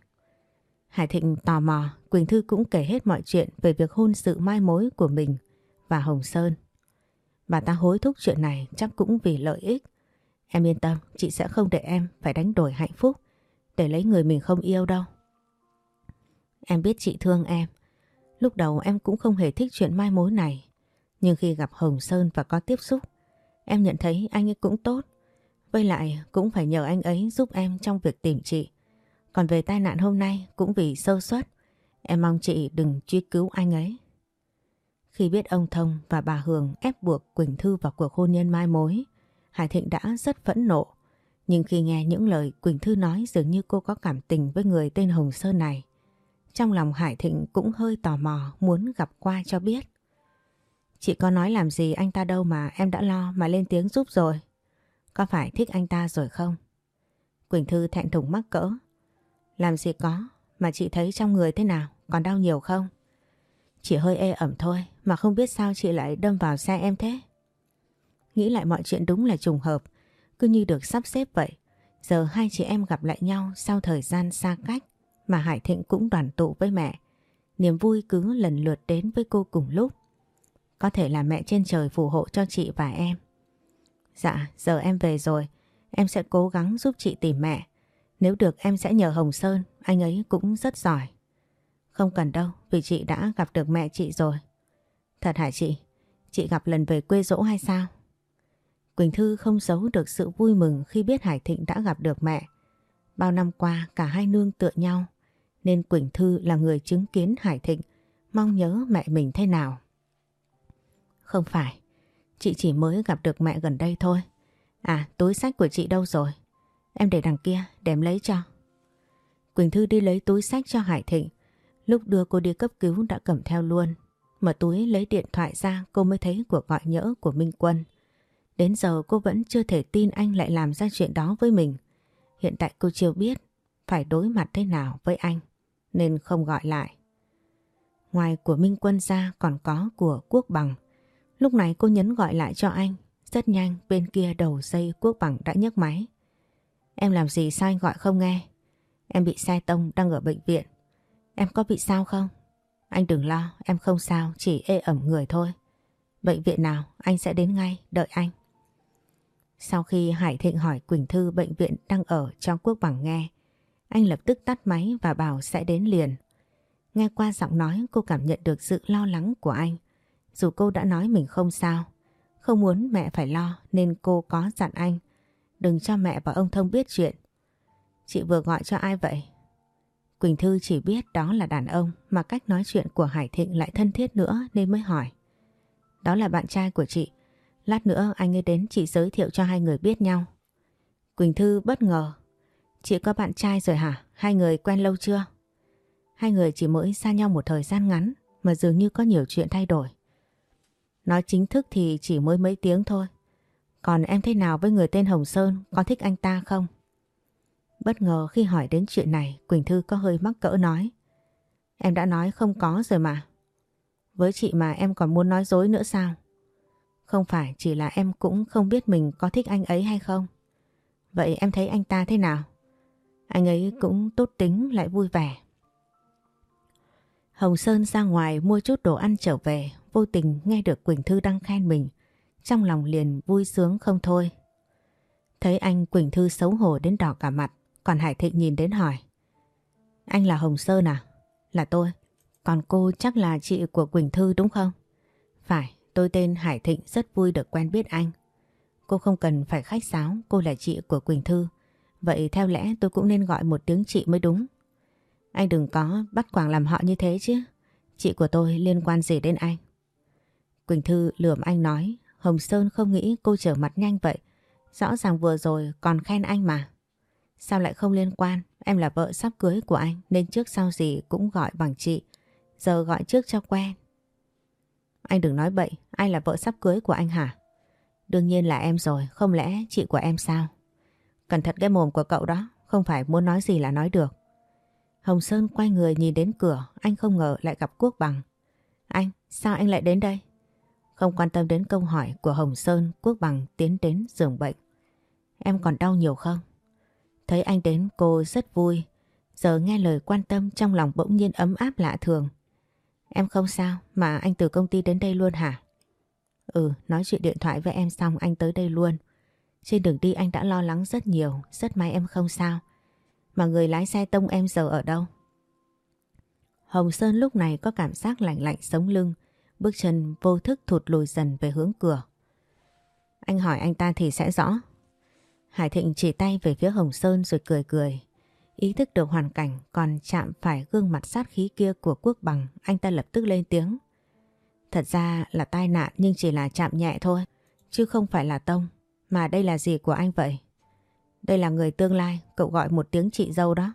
Hải Thịnh tò mò, Quỳnh Thư cũng kể hết mọi chuyện về việc hôn sự mai mối của mình và Hồng Sơn. Bà ta hối thúc chuyện này chắc cũng vì lợi ích. Em yên tâm, chị sẽ không để em phải đánh đổi hạnh phúc để lấy người mình không yêu đâu. Em biết chị thương em. Lúc đầu em cũng không hề thích chuyện mai mối này. Nhưng khi gặp Hồng Sơn và có tiếp xúc, em nhận thấy anh ấy cũng tốt. Với lại cũng phải nhờ anh ấy giúp em trong việc tìm chị. Còn về tai nạn hôm nay cũng vì sơ suất, em mong chị đừng truy cứu anh ấy. Khi biết ông Thông và bà Hường ép buộc Quỳnh Thư vào cuộc hôn nhân mai mối, Hải Thịnh đã rất phẫn nộ. Nhưng khi nghe những lời Quỳnh Thư nói dường như cô có cảm tình với người tên Hồng Sơn này. Trong lòng Hải Thịnh cũng hơi tò mò muốn gặp qua cho biết. Chị có nói làm gì anh ta đâu mà em đã lo mà lên tiếng giúp rồi. Có phải thích anh ta rồi không? Quỳnh Thư thẹn thùng mắc cỡ. Làm gì có, Mà chị thấy trong người thế nào? Còn đau nhiều không? Chỉ hơi ê ẩm thôi mà không biết sao chị lại đâm vào xe em thế. Nghĩ lại mọi chuyện đúng là trùng hợp, cứ như được sắp xếp vậy. Giờ hai chị em gặp lại nhau sau thời gian xa cách mà Hải Thịnh cũng đoàn tụ với mẹ. Niềm vui cứ lần lượt đến với cô cùng lúc. Có thể là mẹ trên trời phù hộ cho chị và em. Dạ, giờ em về rồi. Em sẽ cố gắng giúp chị tìm mẹ. Nếu được em sẽ nhờ Hồng Sơn, anh ấy cũng rất giỏi. Không cần đâu, vì chị đã gặp được mẹ chị rồi. Thật hả chị? Chị gặp lần về quê dỗ hay sao? Quỳnh Thư không giấu được sự vui mừng khi biết Hải Thịnh đã gặp được mẹ. Bao năm qua cả hai nương tựa nhau, nên Quỳnh Thư là người chứng kiến Hải Thịnh mong nhớ mẹ mình thế nào. Không phải, chị chỉ mới gặp được mẹ gần đây thôi. À, túi sách của chị đâu rồi? Em để đằng kia, để em lấy cho. Quỳnh Thư đi lấy túi sách cho Hải Thịnh. Lúc đưa cô đi cấp cứu đã cầm theo luôn. Mở túi lấy điện thoại ra cô mới thấy cuộc gọi nhỡ của Minh Quân. Đến giờ cô vẫn chưa thể tin anh lại làm ra chuyện đó với mình. Hiện tại cô chưa biết phải đối mặt thế nào với anh nên không gọi lại. Ngoài của Minh Quân ra còn có của Quốc Bằng. Lúc này cô nhấn gọi lại cho anh. Rất nhanh bên kia đầu dây Quốc Bằng đã nhấc máy. Em làm gì sao anh gọi không nghe? Em bị xe tông đang ở bệnh viện. Em có bị sao không? Anh đừng lo, em không sao, chỉ ê ẩm người thôi. Bệnh viện nào, anh sẽ đến ngay, đợi anh. Sau khi Hải Thịnh hỏi Quỳnh Thư bệnh viện đang ở trong quốc bằng nghe, anh lập tức tắt máy và bảo sẽ đến liền. Nghe qua giọng nói cô cảm nhận được sự lo lắng của anh. Dù cô đã nói mình không sao, không muốn mẹ phải lo nên cô có dặn anh. Đừng cho mẹ và ông Thông biết chuyện. Chị vừa gọi cho ai vậy? Quỳnh Thư chỉ biết đó là đàn ông mà cách nói chuyện của Hải Thịnh lại thân thiết nữa nên mới hỏi. Đó là bạn trai của chị. Lát nữa anh ấy đến chị giới thiệu cho hai người biết nhau. Quỳnh Thư bất ngờ. Chị có bạn trai rồi hả? Hai người quen lâu chưa? Hai người chỉ mới xa nhau một thời gian ngắn mà dường như có nhiều chuyện thay đổi. Nói chính thức thì chỉ mới mấy tiếng thôi. Còn em thế nào với người tên Hồng Sơn, có thích anh ta không? Bất ngờ khi hỏi đến chuyện này, Quỳnh Thư có hơi mắc cỡ nói. Em đã nói không có rồi mà. Với chị mà em còn muốn nói dối nữa sao? Không phải chỉ là em cũng không biết mình có thích anh ấy hay không. Vậy em thấy anh ta thế nào? Anh ấy cũng tốt tính lại vui vẻ. Hồng Sơn ra ngoài mua chút đồ ăn trở về, vô tình nghe được Quỳnh Thư đang khen mình. Trong lòng liền vui sướng không thôi. Thấy anh Quỳnh Thư xấu hổ đến đỏ cả mặt, còn Hải Thịnh nhìn đến hỏi. Anh là Hồng Sơn à? Là tôi. Còn cô chắc là chị của Quỳnh Thư đúng không? Phải, tôi tên Hải Thịnh rất vui được quen biết anh. Cô không cần phải khách sáo, cô là chị của Quỳnh Thư. Vậy theo lẽ tôi cũng nên gọi một tiếng chị mới đúng. Anh đừng có bắt quảng làm họ như thế chứ. Chị của tôi liên quan gì đến anh? Quỳnh Thư lườm anh nói, Hồng Sơn không nghĩ cô trở mặt nhanh vậy. Rõ ràng vừa rồi còn khen anh mà. Sao lại không liên quan? Em là vợ sắp cưới của anh nên trước sau gì cũng gọi bằng chị. Giờ gọi trước cho quen. Anh đừng nói bậy, ai là vợ sắp cưới của anh hả? Đương nhiên là em rồi, không lẽ chị của em sao? Cẩn thận cái mồm của cậu đó, không phải muốn nói gì là nói được. Hồng Sơn quay người nhìn đến cửa, anh không ngờ lại gặp Quốc Bằng. Anh, sao anh lại đến đây? Không quan tâm đến câu hỏi của Hồng Sơn, Quốc Bằng tiến đến giường bệnh. Em còn đau nhiều không? Thấy anh đến cô rất vui. Giờ nghe lời quan tâm trong lòng bỗng nhiên ấm áp lạ thường. Em không sao mà anh từ công ty đến đây luôn hả? Ừ, nói chuyện điện thoại với em xong anh tới đây luôn. Trên đường đi anh đã lo lắng rất nhiều, rất may em không sao. Mà người lái xe tông em giờ ở đâu? Hồng Sơn lúc này có cảm giác lạnh lạnh sống lưng, bước chân vô thức thụt lùi dần về hướng cửa. Anh hỏi anh ta thì sẽ rõ. Hải Thịnh chỉ tay về phía Hồng Sơn rồi cười cười. Ý thức được hoàn cảnh còn chạm phải gương mặt sát khí kia của quốc bằng, anh ta lập tức lên tiếng. Thật ra là tai nạn nhưng chỉ là chạm nhẹ thôi, chứ không phải là tông. Mà đây là gì của anh vậy? Đây là người tương lai, cậu gọi một tiếng chị dâu đó.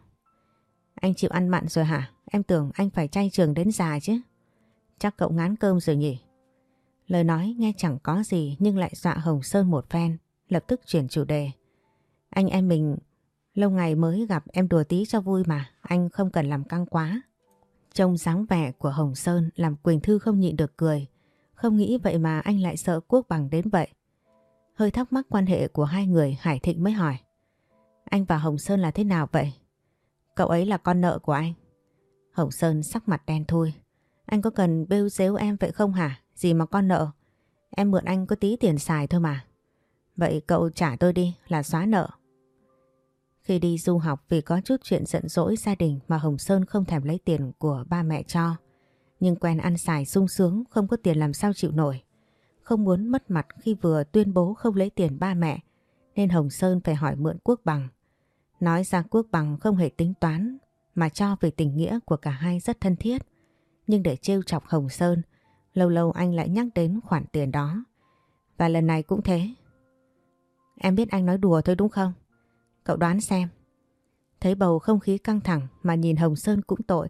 Anh chịu ăn mặn rồi hả? Em tưởng anh phải chay trường đến già chứ. Chắc cậu ngán cơm rồi nhỉ? Lời nói nghe chẳng có gì nhưng lại dọa Hồng Sơn một phen, lập tức chuyển chủ đề. Anh em mình Lâu ngày mới gặp em đùa tí cho vui mà, anh không cần làm căng quá. Trông dáng vẻ của Hồng Sơn làm Quỳnh Thư không nhịn được cười. Không nghĩ vậy mà anh lại sợ Quốc Bằng đến vậy. Hơi thắc mắc quan hệ của hai người Hải Thịnh mới hỏi. Anh và Hồng Sơn là thế nào vậy? Cậu ấy là con nợ của anh. Hồng Sơn sắc mặt đen thui. Anh có cần bêu dếu em vậy không hả? Gì mà con nợ? Em mượn anh có tí tiền xài thôi mà. Vậy cậu trả tôi đi là xóa nợ. Khi đi du học vì có chút chuyện giận dỗi gia đình mà Hồng Sơn không thèm lấy tiền của ba mẹ cho. Nhưng quen ăn xài sung sướng không có tiền làm sao chịu nổi. Không muốn mất mặt khi vừa tuyên bố không lấy tiền ba mẹ nên Hồng Sơn phải hỏi mượn quốc bằng. Nói ra quốc bằng không hề tính toán mà cho về tình nghĩa của cả hai rất thân thiết. Nhưng để trêu chọc Hồng Sơn, lâu lâu anh lại nhắc đến khoản tiền đó. Và lần này cũng thế. Em biết anh nói đùa thôi đúng không? Cậu đoán xem. Thấy bầu không khí căng thẳng mà nhìn Hồng Sơn cũng tội,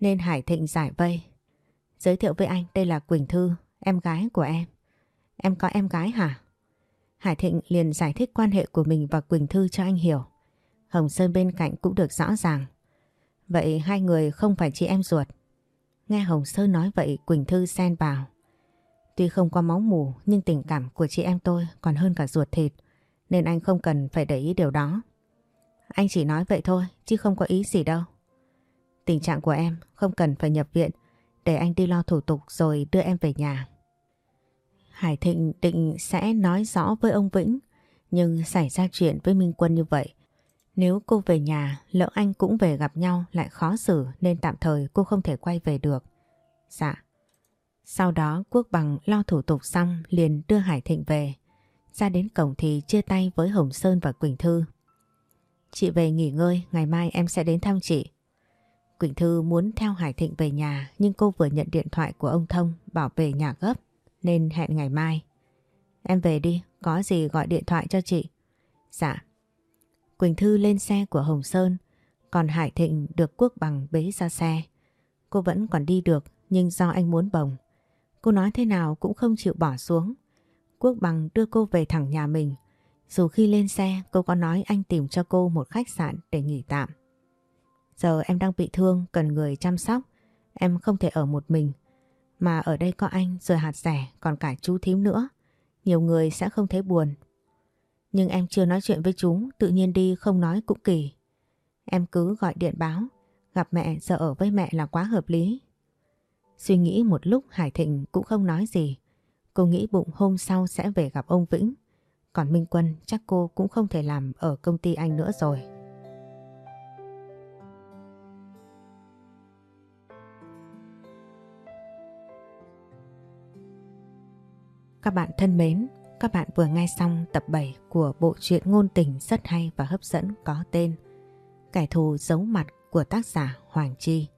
nên Hải Thịnh giải vây. Giới thiệu với anh đây là Quỳnh Thư, em gái của em. Em có em gái hả? Hải Thịnh liền giải thích quan hệ của mình và Quỳnh Thư cho anh hiểu. Hồng Sơn bên cạnh cũng được rõ ràng. Vậy hai người không phải chị em ruột. Nghe Hồng Sơn nói vậy Quỳnh Thư xen vào. Tuy không có máu mù nhưng tình cảm của chị em tôi còn hơn cả ruột thịt. Nên anh không cần phải để ý điều đó. Anh chỉ nói vậy thôi chứ không có ý gì đâu. Tình trạng của em không cần phải nhập viện để anh đi lo thủ tục rồi đưa em về nhà. Hải Thịnh định sẽ nói rõ với ông Vĩnh nhưng xảy ra chuyện với Minh Quân như vậy nếu cô về nhà, lỡ anh cũng về gặp nhau lại khó xử nên tạm thời cô không thể quay về được. Dạ. Sau đó Quốc Bằng lo thủ tục xong liền đưa Hải Thịnh về. Ra đến cổng thì chia tay với Hồng Sơn và Quỳnh Thư. Chị về nghỉ ngơi, ngày mai em sẽ đến thăm chị. Quỳnh Thư muốn theo Hải Thịnh về nhà nhưng cô vừa nhận điện thoại của ông Thông bảo về nhà gấp nên hẹn ngày mai. Em về đi, có gì gọi điện thoại cho chị. Dạ. Quỳnh Thư lên xe của Hồng Sơn, còn Hải Thịnh được Quốc Bằng bế ra xe. Cô vẫn còn đi được nhưng do anh muốn bồng. Cô nói thế nào cũng không chịu bỏ xuống. Quốc Bằng đưa cô về thẳng nhà mình. Dù khi lên xe cô có nói anh tìm cho cô một khách sạn để nghỉ tạm. Giờ em đang bị thương cần người chăm sóc. Em không thể ở một mình. Mà ở đây có anh rồi hạt rẻ còn cả chú thím nữa. Nhiều người sẽ không thấy buồn nhưng em chưa nói chuyện với chúng, tự nhiên đi không nói cũng kỳ. Em cứ gọi điện báo, gặp mẹ giờ ở với mẹ là quá hợp lý. Suy nghĩ một lúc Hải Thịnh cũng không nói gì. Cô nghĩ bụng hôm sau sẽ về gặp ông Vĩnh. Còn Minh Quân chắc cô cũng không thể làm ở công ty anh nữa rồi. Các bạn thân mến, các bạn vừa nghe xong tập 7 của bộ truyện ngôn tình rất hay và hấp dẫn có tên Kẻ thù giấu mặt của tác giả Hoàng Chi.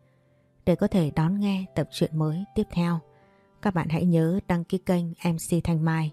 Để có thể đón nghe tập truyện mới tiếp theo, các bạn hãy nhớ đăng ký kênh MC Thanh Mai